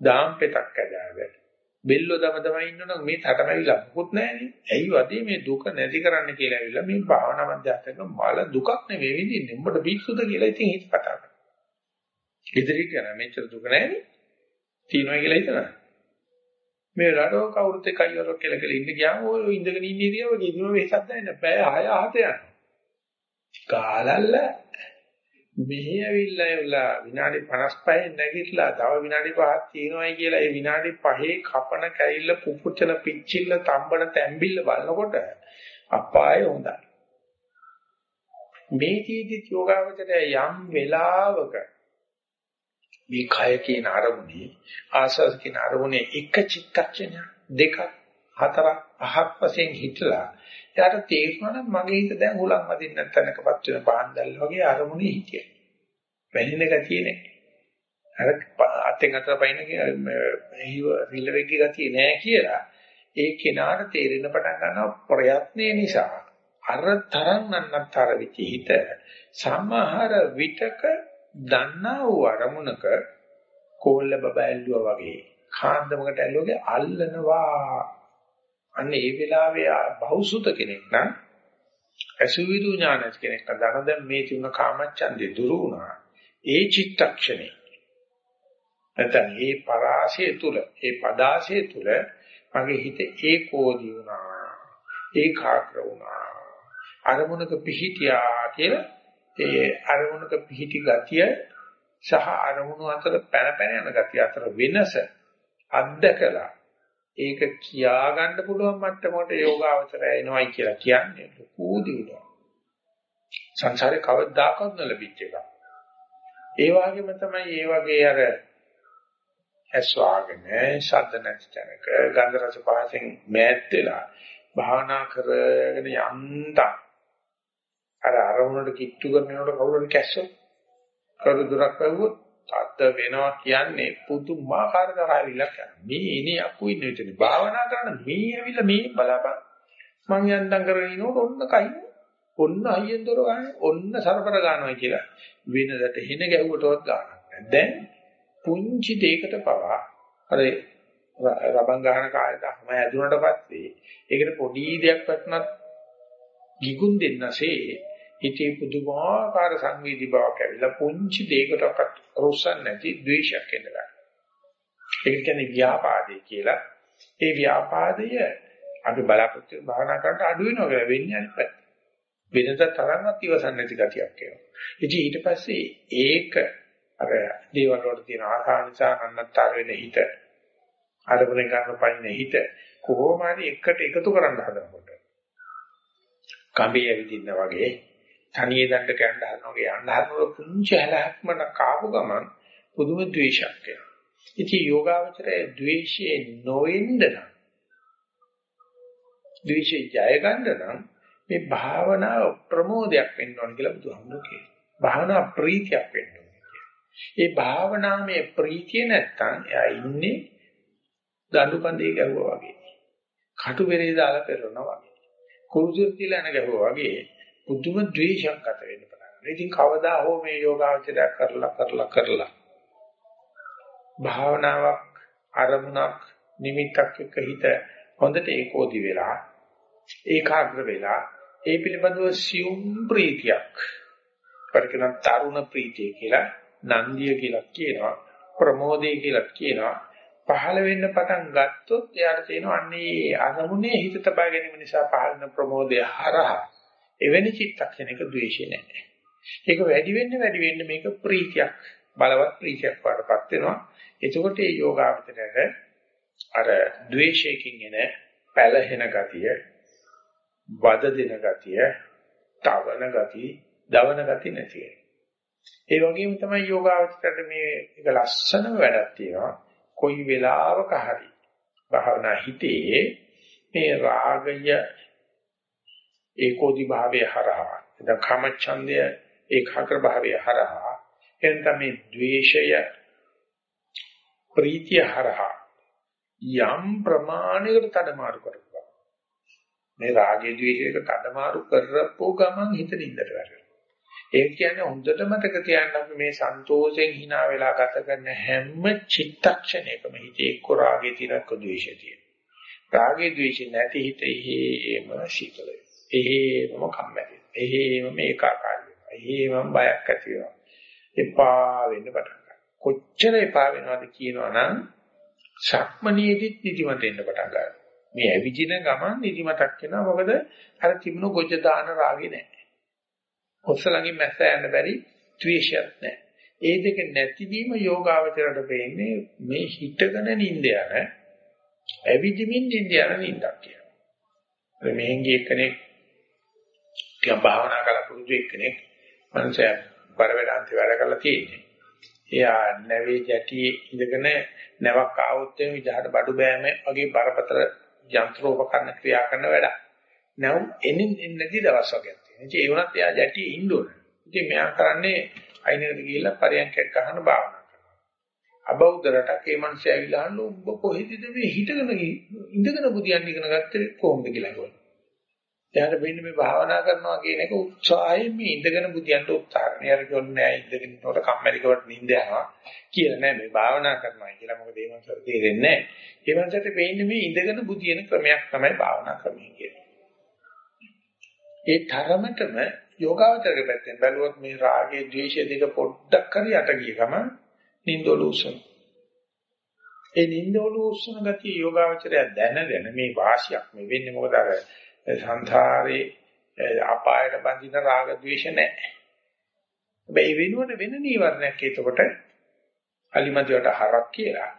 දාම් පෙතක් ඇදාගෙන බෙල්ල දම දම ඉන්නනම් මේ තටමැවිලා මොකුත් නැහැනේ. ඇයි වදී මේ දුක නැති කරන්න කියලා ඇවිල්ලා මේ භාවනා මධ්‍යස්ථක මල දුකක් නෙවෙයි විඳින්නේ. උඹට පිස්සුද කියලා ඉතින් හිත කතා කරනවා. ඉදිරි කියන මෙච්චර දුක නැහැනේ. තියනවා කියලා හිතනවා. මේ රටෝ කවුරුත් එකයි වරෝ කියලා කියලා ඉන්න ගියාම ඔය ඉඳගෙන ඉන්නේ ඉතියා ඔය ඉදුම වෙහසක් දැනෙන්න බෑ 6 7 යනවා. කාලල්ල මෙහි ඇවිල්ලා එවලා විනාඩි 55 නැගිටලා තව විනාඩි 5ක් තියෙනවායි කියලා ඒ විනාඩි 5 කපන කැරිල්ල පුපුචන පිච්චිල්ල තම්බන තැම්බිල්ල බලනකොට අපාය හොඳයි. මේ කීදි යෝගාවචරය යම් වෙලාවක මේ කය කියන අරමුණේ ආසස් කියන අරමුණේ එක චිත්තක්ෂණ දෙක හතරක් පහක් වශයෙන් හිටලා එයාට තේරුණා නම් මගේ හිත දැන් හුලං වදින්න නැත්නම්කපත් වෙන පහන් දැල්ල වගේ අරමුණේ හිටියා. වැලින ගතිය නෑ. අර අතෙන් අතට පයින් හිව රිලෙවෙක්ගේ ගතිය නෑ කියලා ඒ කෙනාට තේරෙන පටන් ගන්නවා ප්‍රයත්නේ නිසා අර තරම් නන්නතර වෙච්ච හිත සමහර විටක දන්නා වූ අරමුණක කෝල්ල බබ ඇල්ලුවා වගේ කාන්දමකට ඇල්ලුවගේ අල්ලනවා අන්න ඒ වෙලාවේ බහුසුත කෙනෙක් නම් අසුවිදු ඥානස් කෙනෙක් නම් දන දැන් මේ තුන කාමච්ඡන්දේ දුරු වුණා. ඒ චිත්තක්ෂණේ. නැත්නම් ඒ පරාසය තුල ඒ පදාසය තුල මගේ හිත ඒකෝදී වුණා ඒකාග්‍ර වුණා. අරමුණක පිහිටියා කියලා ඒ අරමුණක පිහිටි ගතිය සහ අරමුණු අතර පැන පැන යන ගතිය අතර වෙනස අත්දකලා ඒක කියා ගන්න පුළුවන් මට්ටමකට යෝගාවචරය එනවයි කියලා කියන්නේ ලොකු දිනුවක්. සංසාරේ කවදාකවත් නොලැබිච්ච එකක්. ඒ වගේම තමයි ඒ වගේ අර ඇස්වාගෙන ශබ්ද නැති තැනක ගන්ධ රස පහසෙන් මෑත් වෙලා භාවනා කරගෙන යන්තම් අර අරමුණට කිට්ටු කරනකොට කවුරුහරි කැස්සොත් කරු දුරක් වැවුවොත් තත් වෙනවා කියන්නේ පුදුමාකාර තරහිලක් මේ ඉනේ අකු ඉන්න විතරනේ භාවනා කරන මේ ඇවිල්ලා මේ බලපන්. මං යන්තම් කරගෙන ඉනකොට ඔන්න කයින් ඔන්න අයියෙන් දොර ගන්න. ඔන්න සරපර ගන්නවා කියලා වෙනදට හින ගැහුවටවත් ගන්නක් නැහැ දැන් පුංචි දෙයකට පවා අර රබන් ගහන කාලේ තම ඇදුනට පස්සේ ඒකට පොඩි දෙයක් වටනත් ගිගුම් දෙන්නසේ හිතේ පුදුමාකාර සංවේදී බවක් ඇවිල්ලා පුංචි දෙයකටවත් රොස්සන් නැති ද්වේෂයක් එන්න ගන්නවා. ඒක කියන්නේ ව්‍යාපාදේ කියලා. ඒ ව්‍යාපාදය අපි බලාපොරොත්තු භාවනා කරලා අඩු වෙනවා කියලා වෙන්නේ අනිත් පැත්ත. වෙනද තරම්වත් ඉවසන්නේ නැති ගතියක් එනවා. ඉතින් ඊට පස්සේ ඒක අර දේවල් වලට තියෙන ආසාව නිසා අන්නත්තර වෙන හිත අරගෙන ගන්න පයින් හිත කොහොම හරි එකට එකතු කරන්න හදනකොට කඹේ ඇවිදින්න වගේ තනියේ දණ්ඩ කැන්න හදනවාගේ යන්න හදනකොට පුංචි හැලහැක්මන කාපු ගමන් පුදුම ද්වේෂයක් එනවා. ඉතින් යෝගාවචරයේ ද්වේෂයේ නොවෙන්න නම් ද්වේෂය ජය ගන්න නම් මේ භාවනාව ප්‍රමෝදයක් වෙන්න ඕන කියලා බුදුහාමුදුරුවෝ කියනවා. භාවනා ප්‍රීතියක් වෙන්න ඕන කියලා. ඒ භාවනාවේ ප්‍රීතිය නැත්තම් එයා ඉන්නේ දඬු කඳේ ගැහුවා වගේ. කටු පෙරේ දාලා පෙරනවා වගේ. කුරුසෙත් තියලා එන ගැහුවා වගේ පුදුම ද්වේෂයක් ගත වෙන්න පටන් ගන්නවා. ඉතින් කවදා හෝ මේ යෝගාවචරය කරලා කරලා කරලා භාවනාවක් අරමුණක් නිමිත්තක් එක්ක හිත හොඳට ඒකෝදි වෙලා ඒකාග්‍ර වෙලා ඒ පිළිබඳව සියුම් ප්‍රීතියක් පරිකන තරුණ ප්‍රීතිය කියලා නන්දිය කියලා කියනවා ප්‍රමෝදය කියලා කියනවා පහළ වෙන්න පටන් ගත්තොත් එයාට තේනවා අන්නේ අරමුණේ හිත තබා ගැනීම නිසා පහළ වෙන ප්‍රමෝදය හරහා එවැනි චිත්තක්ෂණයක ද්වේෂය නැහැ. ඒක වැඩි වෙන්න වැඩි වෙන්න මේක ප්‍රීතියක් බලවත් ප්‍රීතියක් වඩපත් වෙනවා. එතකොට මේ යෝගාවචරයට අර ද්වේෂයෙන් එන පැලහෙන ගතිය, වද දෙන ගතිය, තවන ගතිය, දවන ගතිය නැති ඒ වගේම තමයි යෝගාවචරයට මේ එක ලස්සනම වැඩක් තියෙනවා. කොයි වෙලාවක හරි භාවනා හිතේ මේ රාගය ඒකෝදි භාවයේ හරහා. එතන කාමච්ඡන්දය ඒකාග්‍ර භාවයේ හරහා. එතන මේ ද්වේෂය ප්‍රීතිය හරහා යම් ප්‍රමාණයකට තඩමාරු කරපුවා. මේ රාගයේ ද්වේෂයක තඩමාරු කරපුව ගමන් හිත නින්දට වැටෙනවා. ඒ කියන්නේ හොඳට මතක තියාගන්න අපි මේ සන්තෝෂයෙන් hina වෙලා ගත කරන හැම චිත්තක්ෂණයකම හිතේ එක්ක රාගයේ තියෙන එක්ක ද්වේෂයේ තියෙන. රාගයේ ද්වේෂේ නැති හිත එහෙම සීතලයි එහෙමම කම්මැලි. එහෙමම ඒකාකාරී වෙනවා. එහෙමම බයක් ඇති වෙනවා. එපා වෙන්න පටන් ගන්නවා. කොච්චර එපා වෙනවද කියනවනම් ශක්මණේදිත් නිදිමත එන්න පටන් ගන්නවා. මේ ඇවිදින ගමන් නිදිමතක් එනවා. මොකද අර තිබුණු ගොජ දාන රාගේ නැහැ. ඔස්සලඟින් මැස්ස යන්න බැරි ද්වේෂයක් නැහැ. ඒ දෙක නැතිවීම යෝගාවචරයට වෙන්නේ මේ හිතගෙන නිින්ද යන ඇවිදිමින් නිින්ද යන නිින්දක් කියලා. මෙහෙන්ගේ කෙනෙක් ටිකක් භාවනා කරලා පුරුදු එක්කෙනෙක් මනුස්සයා පරිවැඩාන්ති වැඩ කරලා තියෙන්නේ. එයා නැවේ ජැටියේ ඉඳගෙන නැවක් ආවොත් එimhe විජහට බඩු බෑම වගේ බරපතල යන්ත්‍රෝපකරණ ක්‍රියා කරන වැඩ. නැව් එනින් එන්නදී දවස් වර්ගයක් තියෙනවා. ඉතින් ඒ වුණත් එයා ජැටියේ ඉන්න ඕන. ඉතින් මෙයා කරන්නේ අයිනකට ගිහිල්ලා පරියන්කයක් ගහන භාවනා කරනවා. අබෞද්ධ රටක ඒ මනුස්සයා ඇවිල්ලා අහන්න ඔබ කොහෙදද මේ හිටගෙන ඉඳගෙන බුදියන් ඉගෙන ගත්තේ කොහොමද කියලා අහනවා. එයාට වෙන්නේ මේ භාවනා කරනවා කියන එක උත්සාහයෙන් මේ ඉඳගෙන බුදියන්ට උත්සාහ කරන. එයාට කියන්නේ නෑ ඉඳගෙන ඉන්නකොට කම්මැලිකවට නිින්ද යනවා කියලා නෑ මේ භාවනා කරනවා කියලා. මොකද ඒ මනසට තේරෙන්නේ නෑ. ඒ මනසට වෙන්නේ මේ ඉඳගෙන බුදියන ක්‍රමයක් තමයි භාවනා ක්‍රමය කියන්නේ. ඒ තරමටම යෝගාවචරයේ පැත්තෙන් බැලුවොත් මේ රාගයේ ද්වේෂයේ දෙක පොඩ්ඩක් හරි යට ගිය ගමන් නින්දවල උසන. ඒ නින්දවල උසන ගතිය යෝගාවචරය දැනගෙන මේ වාසියක් මේ වෙන්නේ මොකද අර සංසාරේ අපායට බඳින රාග ద్వේෂ නැහැ. හැබැයි වෙනුවට වෙන නීවරණයක් එතකොට අලිමදියට හරක් කියලා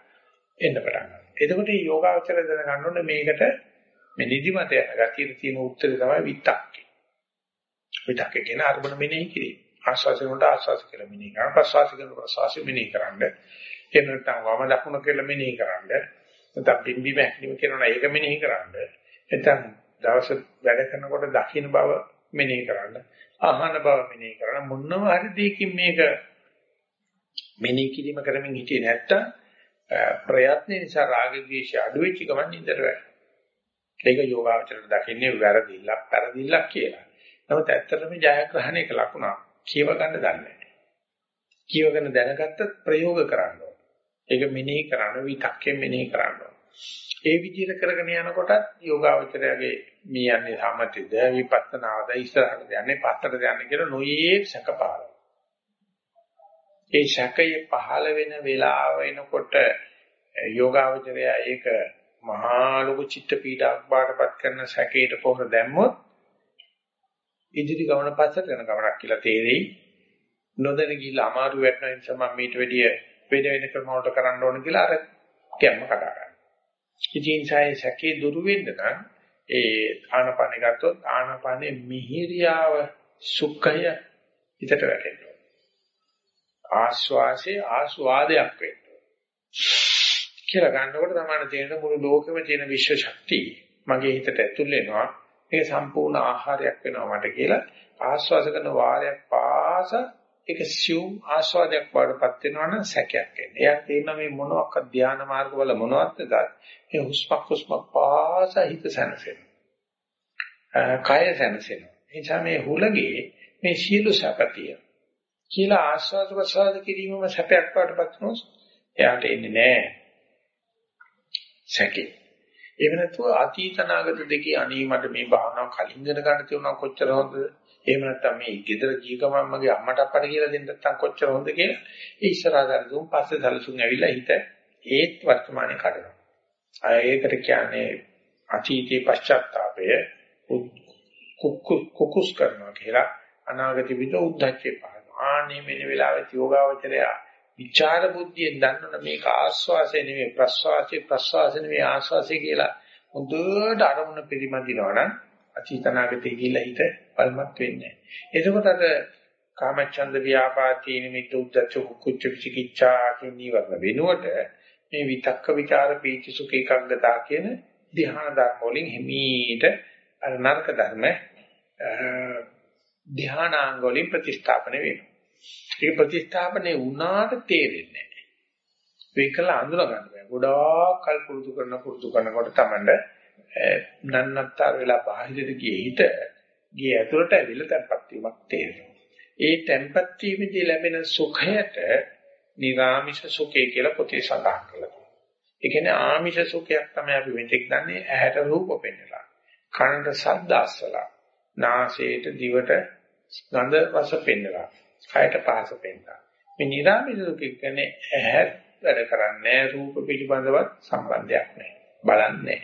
එන්න පටන් ගන්නවා. එතකොට මේ යෝගාවචර දැනගන්න ඕනේ මේකට මේ නිදිමත යන ගතියේ තියෙන උත්තරේ තමයි විතක්කේ. විතක්කේ කියන අරමුණ මෙනෙහි කිරීම. ආස්වාසයෙන් උන්ට ආස්වාස කියලා මෙනෙහි කරනවා. ප්‍රසවාස කරන ප්‍රසවාස මෙනෙහි කරන්නේ. එහෙම නැත්නම් වම දකුණ කියලා මෙනෙහි කරන්න. නැත්නම් බිම්බි මැක්නිම කරනවා ඒක මෙනෙහි කරන්න. නැත්නම් දවස වැඩ කරනකොට දකින්න බව මෙනෙහි කරන්න. අහන බව මෙනෙහි කරන්න. මොනම හරි දෙයකින් මේක මෙනෙහි කිරීම කරමින් හිටියේ නැත්තම් ප්‍රයත්න නිසා රාග ద్వේෂය අඩු වෙච්ච ගමන් නින්දට වැටෙනවා. ඒක යෝගාවචරයට දකින්නේ වැරදිල්ලක්, පෙරදිල්ලක් කියලා. නමුත් ඇත්තටම ජයග්‍රහණයක ලකුණක් කියව ගන්න දන්නේ නැහැ. කියවගෙන දැනගත්තත් ප්‍රයෝග කරන්න ඕන. ඒක මෙනෙහි කරන විතක්කෙන් මෙනෙහි කරන්න ඕන. ඒ විදිහට කරගෙන යනකොටත් යෝගාවචරයගේ මේ යන්නේ සමතේද විපස්සනාද ඉස්සරහට යන්නේ පස්සට යන්නේ කියලා නොයේ සැකපාරයි. ඒ ශකයේ පහළ වෙන වෙලාව වෙනකොට යෝගාවචරය ඒක මහා ලොකු චිත්ත පීඩාවක් බාටපත් කරන ශකයට පොහොර දැම්මොත් ඉදිරි ගමන පස්සට යන ගමනක් කියලා තේරෙයි නොදැන ගිහිල්ලා අමාරු වෙටන නිසා මම මීට වැඩිය වෙන වෙන ක්‍රම වලට කරන්න ඕන කියලා අර කැම්ම කඩා ගන්න. ඉතින් සායේ ශකේ දුරු වෙන්න නම් ඒ ආනපන ගත්තොත් ආනපනේ මිහිරියාව සුඛය හිතට වැටෙනවා. ආස්වාසේ ආස්වාදයක් වෙන්න. කියලා ගන්නකොට තමයි තේරෙන මුළු ලෝකෙම තියෙන විශ්ව ශක්තිය මගේ හිතට ඇතුල් වෙනවා. ඒක සම්පූර්ණ ආහාරයක් වෙනවා මට කියලා ආස්වාද කරන වාරයක් පාස ඒක සියුම් ආස්වාදයක් වඩපත් වෙනවා නම් සැකයක් එන්නේ. එයා තේරෙනවා මේ මොනවාක් ධාන මාර්ගවල මොනවත්ද ඒ හුස්මක් හුස්මක් පාස හිත සැනසෙනවා. කය සැනසෙනවා. එනිසා මේ හුලගේ මේ සියලු සැපතිය කියලා ආස්වාද ප්‍රසාද කිරීමම සැපයක් වඩපත් වුණොත් එයාට එන්නේ නැහැ. සැකේ. එහෙම නැතුව අතීත නාගත දෙකේ අනී මට මේ භාවනාව කලින් දැන ගන්න තියුණා කොච්චර හොඳද? එහෙම නැත්නම් මේ ගෙදර ජී ගමන් මගේ අම්මට අප්පට කියලා දෙන්න නැත්නම් කොච්චර හොඳ කියලා ඒ ඉස්සරහා දරුතුන් පස්සේ සැලසුම් ඇවිල්ලා හිත ඒත් වර්තමානයේ කඩනවා. අය ඒකට කියන්නේ අතීතේ පශ්චාත්තාපය කුකුස් කරනවා කියලා අනාගත විද උද්දච්චේ පහන. ආනේ මෙන්න වෙලාවේ යෝගාවචරය විචාර බුද්ධියෙන් දන්නවනේ මේක ආස්වාසය නෙමෙයි ප්‍රස්වාසය ප්‍රස්වාසය නෙමෙයි ආස්වාසය කියලා හොඳට අරමුණ පිළිමදිනවනම් අතීතනාගතේ කියලා හිත බලමත් වෙන්නේ. එතකොට අර කාමච්ඡන්ද ව්‍යාපාදී නිමිත්ත උද්දච්ච කුච්ච විචිකිච්ඡා කියන නිවර්ණ වෙනුවට මේ විතක්ක ਵਿਚාර පීචි සුඛ ඒකග්ගතා කියන ධ්‍යාන ධර්ම වලින් හිමීට අර නරක ධර්ම ධ්‍යානාංග වලින් ප්‍රතිස්ථාපන වෙනවා. ඒක ප්‍රතිස්ථාපනේ වුණාට තේරෙන්නේ නැහැ. මේකල අඳුර ගන්න බෑ. ගොඩාක් කල් පුරුදු කරන පුරුදු කරනකොට තමයි නන්නත්තර වෙලා බාහිරට ගියේ හිත ගියේ ඇතුළට ඇවිල්ලා තැම්පත් වීමක් තේරෙනවා. ඒ තැම්පත් වීමේදී ලැබෙන සුඛයට නිරාමිෂ සුඛය කියලා පොතේ සඳහන් කරලා තියෙනවා. ඒ කියන්නේ ආමිෂ සුඛයක් තමයි අපි මෙතෙක් දන්නේ ඇහැට රූප පෙන්නලා. කනට ශබ්ද අස්සලා. නාසයට දිවට ගඳ රස පෙන්නලා. කයට පහස පෙන්නලා. මේ නිරාමිෂ සුඛය කියන්නේ ඇහැ වැඩ කරන්නේ රූප පිළිබඳවත් සම්බන්ධයක් නැහැ. බලන්නේ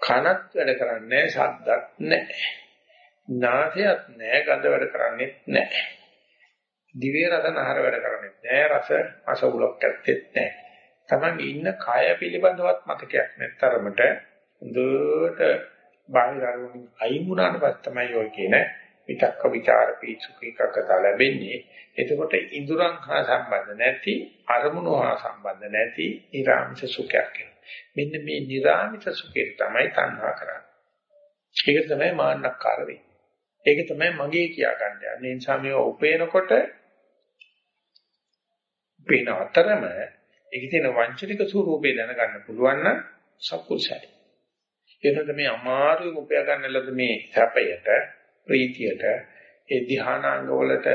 කනත් වැඩ කරන්නේ ශබ්දත් නැහැ. නාසයත් නැහැ ගඳ වැඩ කරන්නේ නැහැ. දිවේ රස නහර වැඩ කරන්නේ නැහැ. රස අසුලක් ඇත්තෙත් නැහැ. Taman ඉන්න කය පිළිබඳවත් මතකයක් නැත්තරමට හොඳට බාහිර අරමුණු අයින් වුණාට පස්සේ තමයි ඔය කියන විතක්ක ਵਿਚාර පීචුකීකකත ලැබෙන්නේ. එතකොට ඉඳුරන් හා සම්බන්ධ නැති අරමුණු හා සම්බන්ධ නැති ඊරාමිෂ සුඛයක් මෙන්න මේ නිරාමිත සුඛය තමයි තණ්හා කරන්නේ. ඒක තමයි මාන්නක්කාර වෙන්නේ. ඒක තමයි මගේ කියා ගන්න යන්නේ. ඒ නිසා මේව උපේනකොට පේන අතරම ඒකේ තියෙන වංචනික ස්වරූපය දැනගන්න පුළුවන් නම් සක්කුසයි. එනකොට මේ අමාරුවෙන් උපයා ගන්න ලද මේ සැපයට, ප්‍රීතියට, ඒ ධානාංග වලට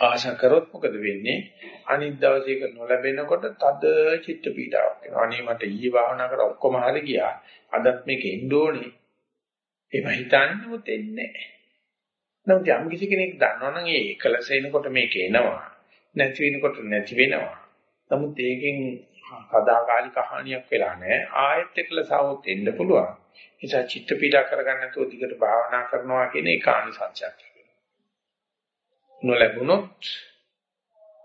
ආශා කරොත් මොකද වෙන්නේ? අනිත් දවසේ ඒක නොලැබෙනකොට තද චිත්ත පීඩාවක් එනවා. අනේ මට ඊයේ භාවනා කරා ඔක්කොම හරි ගියා. අදත් මේක එන්න ඕනේ. ඒව හිතන්නමුත් එන්නේ නැහැ. නමුත් යම් කිසි කෙනෙක් දන්නවනම් ඒ එකලස එනකොට මේක එනවා. නැති වෙනකොට නැති වෙනවා. නමුත් ඒකෙන් සදාකාලික හානියක් වෙලා නැහැ. ආයෙත් එකලසවොත් එන්න පුළුවන්. ඒ නිසා චිත්ත පීඩා කරගන්න නැතුව දිගට භාවනා කරනවා කියන එක ආනිසංසයක්. නොලැබුණොත්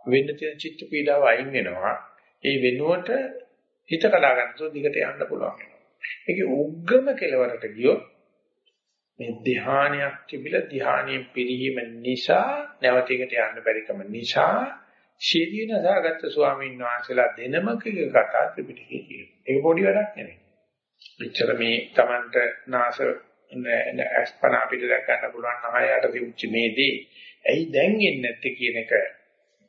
වෙන්න තියෙන චිත්ත පීඩාව අයින් වෙනවා. ඒ වෙනුවට හිත කඩා ගන්නතෝ දිගට යන්න පුළුවන් වෙනවා. ඒකේ උග්ගම කෙලවරට ගියොත් මේ ධානයක් තිබිලා ධානයෙන් පිරීම නිසා නැවත එකට යන්න බැරිකම නිසා ශීදීනසාගත ස්වාමීන් වහන්සේලා දෙනමකගේ කතා ත්‍රිපිටකයේ තියෙනවා. ඒක පොඩි වැඩක් නෙමෙයි. මෙච්චර මේ Tamanට නාස අස්පන අපිට දැක් ගන්න පුළුවන් නහයට තිබුච්ච මේ දේ ඇයි දැන් එන්නේ නැත්තේ කියන එක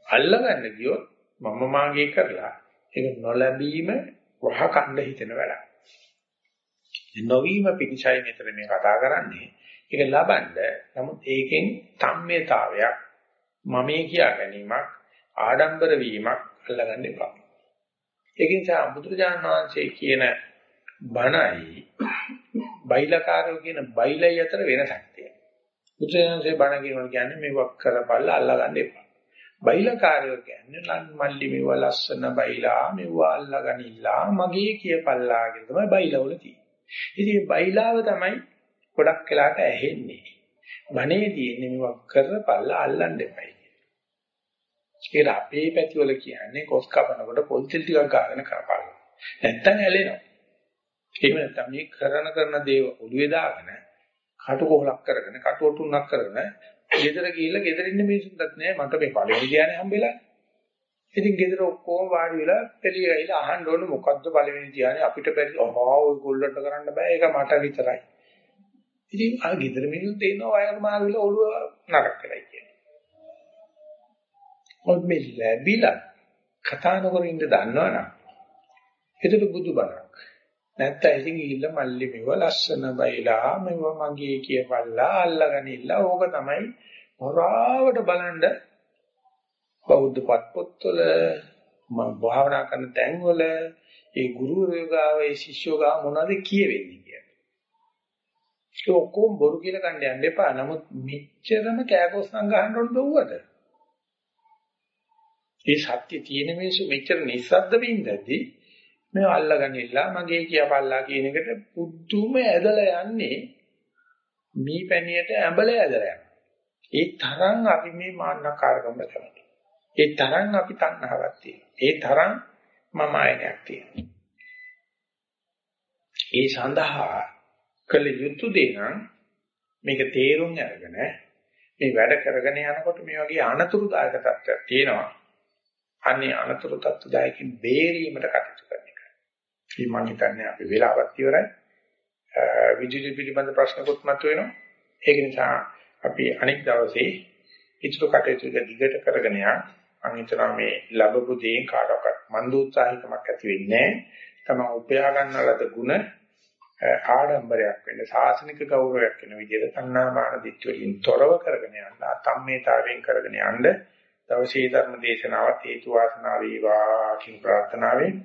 අල්ලගන්න ගියොත් මම මාගේ කරලා ඒක නොලැබීම වහකණ්ඩ හිතෙන වැඩක්. නොවීම පිටිසයි මෙතන මේ කතා කරන්නේ. ඒක ලබන්න නමුත් ඒකෙන් තම්මේතාවයක් මමේ කියා ගැනීමක් ආඩම්බර වීමක් අල්ලගන්න එපා. ඒක නිසා බුදුරජාණන් වහන්සේ කියන බණයි බයිලකාරයෝ කියන බයිලයි අතර වෙනසක් තියෙනවා. බුදුරජාණන්සේ බණ කියනවා කියන්නේ මේවක් කරපල්ලා අල්ලගන්න එපා. බයිලකාරයෝ කියන්නේ ලන් මල්ලි මේව ලස්සන බයිලා මේව අල්ලගනිලා මගේ කියපල්ලා කියන තමයි බයිලවල තියෙන්නේ. ඉතින් බයිලාව තමයි ගොඩක් වෙලාට ඇහෙන්නේ. බණේදී එන්නේ මේවක් කරපල්ලා අල්ලන්න එපයි. ඒක අපේ පැතිවල කියන්නේ කොස් කපනකොට පොල් තෙල් ටිකක් ගාගෙන කරපල්ලා. නැත්තම් ඇලෙනවා. එහෙම නැත්නම් මේ කරන කරන දේ ඔළුවේ දාගෙන කටුකොහලක් කරගෙන කටුවටුන්නක් කරගෙන ගෙදර ගිහිල්ලා ගෙදර ඉන්න මිනිස්සුන්ටත් නෑ මට මේ පළවෙනි ධ්‍යානෙ හම්බෙලා. ඉතින් ගෙදර ඔක්කොම වාඩි වෙලා පෙළිය ගිහිල්ලා අහන්න ඕනේ මොකද්ද පළවෙනි ධ්‍යානෙ අපිට බැරි අහා ඔය ගොල්ලන්ට කරන්න බෑ ඒක මට විතරයි. ඉතින් ආ ගෙදර මිනිස්සු තේනවා වයර් මාරුවිලා ඔළුව නරක කරයි කියන්නේ. මොකද මේ ලැබිලා කතා නොකර ඉන්න දන්නවනම් එතකොට බුදුබණක් නැත්තම් ඉතින් ගිහිල්ලා මල්ලි මෙව ලස්සන බයිලා මෙව මගේ කියපල්ලා අල්ලගනින්න ඕක තමයි හොරාවට බලන්න බෞද්ධ පොත්වල මම භාවනා කරන තැන්වල ඒ ගුරුවරයෝ ගාව ඒ ශිෂ්‍යෝ ගාව මොනවද කියවෙන්නේ කියලා. ඒක ඔක්කොම බොරු කියලා ගන්න යන්න එපා. නමුත් මෙච්චරම කෑකොස්සම් ගහන්න ඕන බවුවද? ඒ සත්‍ය තියෙන මිනිස්සු මෙච්චර නිස්සද්ද වෙින්දදී මේ අල්ලගනිලා මගේ කියපල්ලා කියන එකට පුදුම ඇදලා යන්නේ මේ පැණියට ඇඹල ඇදලා යනවා. ඒ තරම් අපි මේ මාන්නකාරකම තමයි. ඒ තරම් අපි තණ්හාවක් තියෙනවා. ඒ තරම් මම ආයනයක් තියෙනවා. ඒ සඳහා කළ යුතු දේ නම් මේක තේරුම් අරගෙන මේ වැඩ කරගෙන යනකොට මේ වගේ අනතුරුදායක තත්ත්වයක් තියෙනවා. අනේ අනතුරු තත්ත්වයකින් බේරීමට කටයුතු කරන්න. ඉතින් මම හිතන්නේ අපි වෙලාවත් ඉවරයි. විදුලි පිළිබඳ ප්‍රශ්නකුත් මතුවෙනවා. ඒක නිසා අපි අනෙක් දවසේ ඉතුරු කටයුතු දිගට කරගෙන යන්න. මම හිතනවා මේ ලැබපු දේ කාටවත් මන්දෝත්සාහිකමක් ඇති වෙන්නේ නැහැ. තමන් උපයා ගන්නලද ಗುಣ ආඩම්බරයක් වෙන්න සාසනික ගෞරවයක් වෙන විදිහට තණ්හාමාන දිට්ඨි වලින් තොරව කරගෙන යන්න අතම්මේතාවෙන් කරගෙන යන්න දවසේ ධර්ම දේශනාවත් හේතු වාසනා වේවා කියන ප්‍රාර්ථනාවෙන්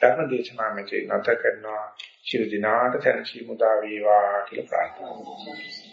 ධර්ම දේශනා මෙතේ නැත කරනවා ශිරු දිනාට සැනසීම උදා වේවා කියලා ප්‍රාර්ථනා කරනවා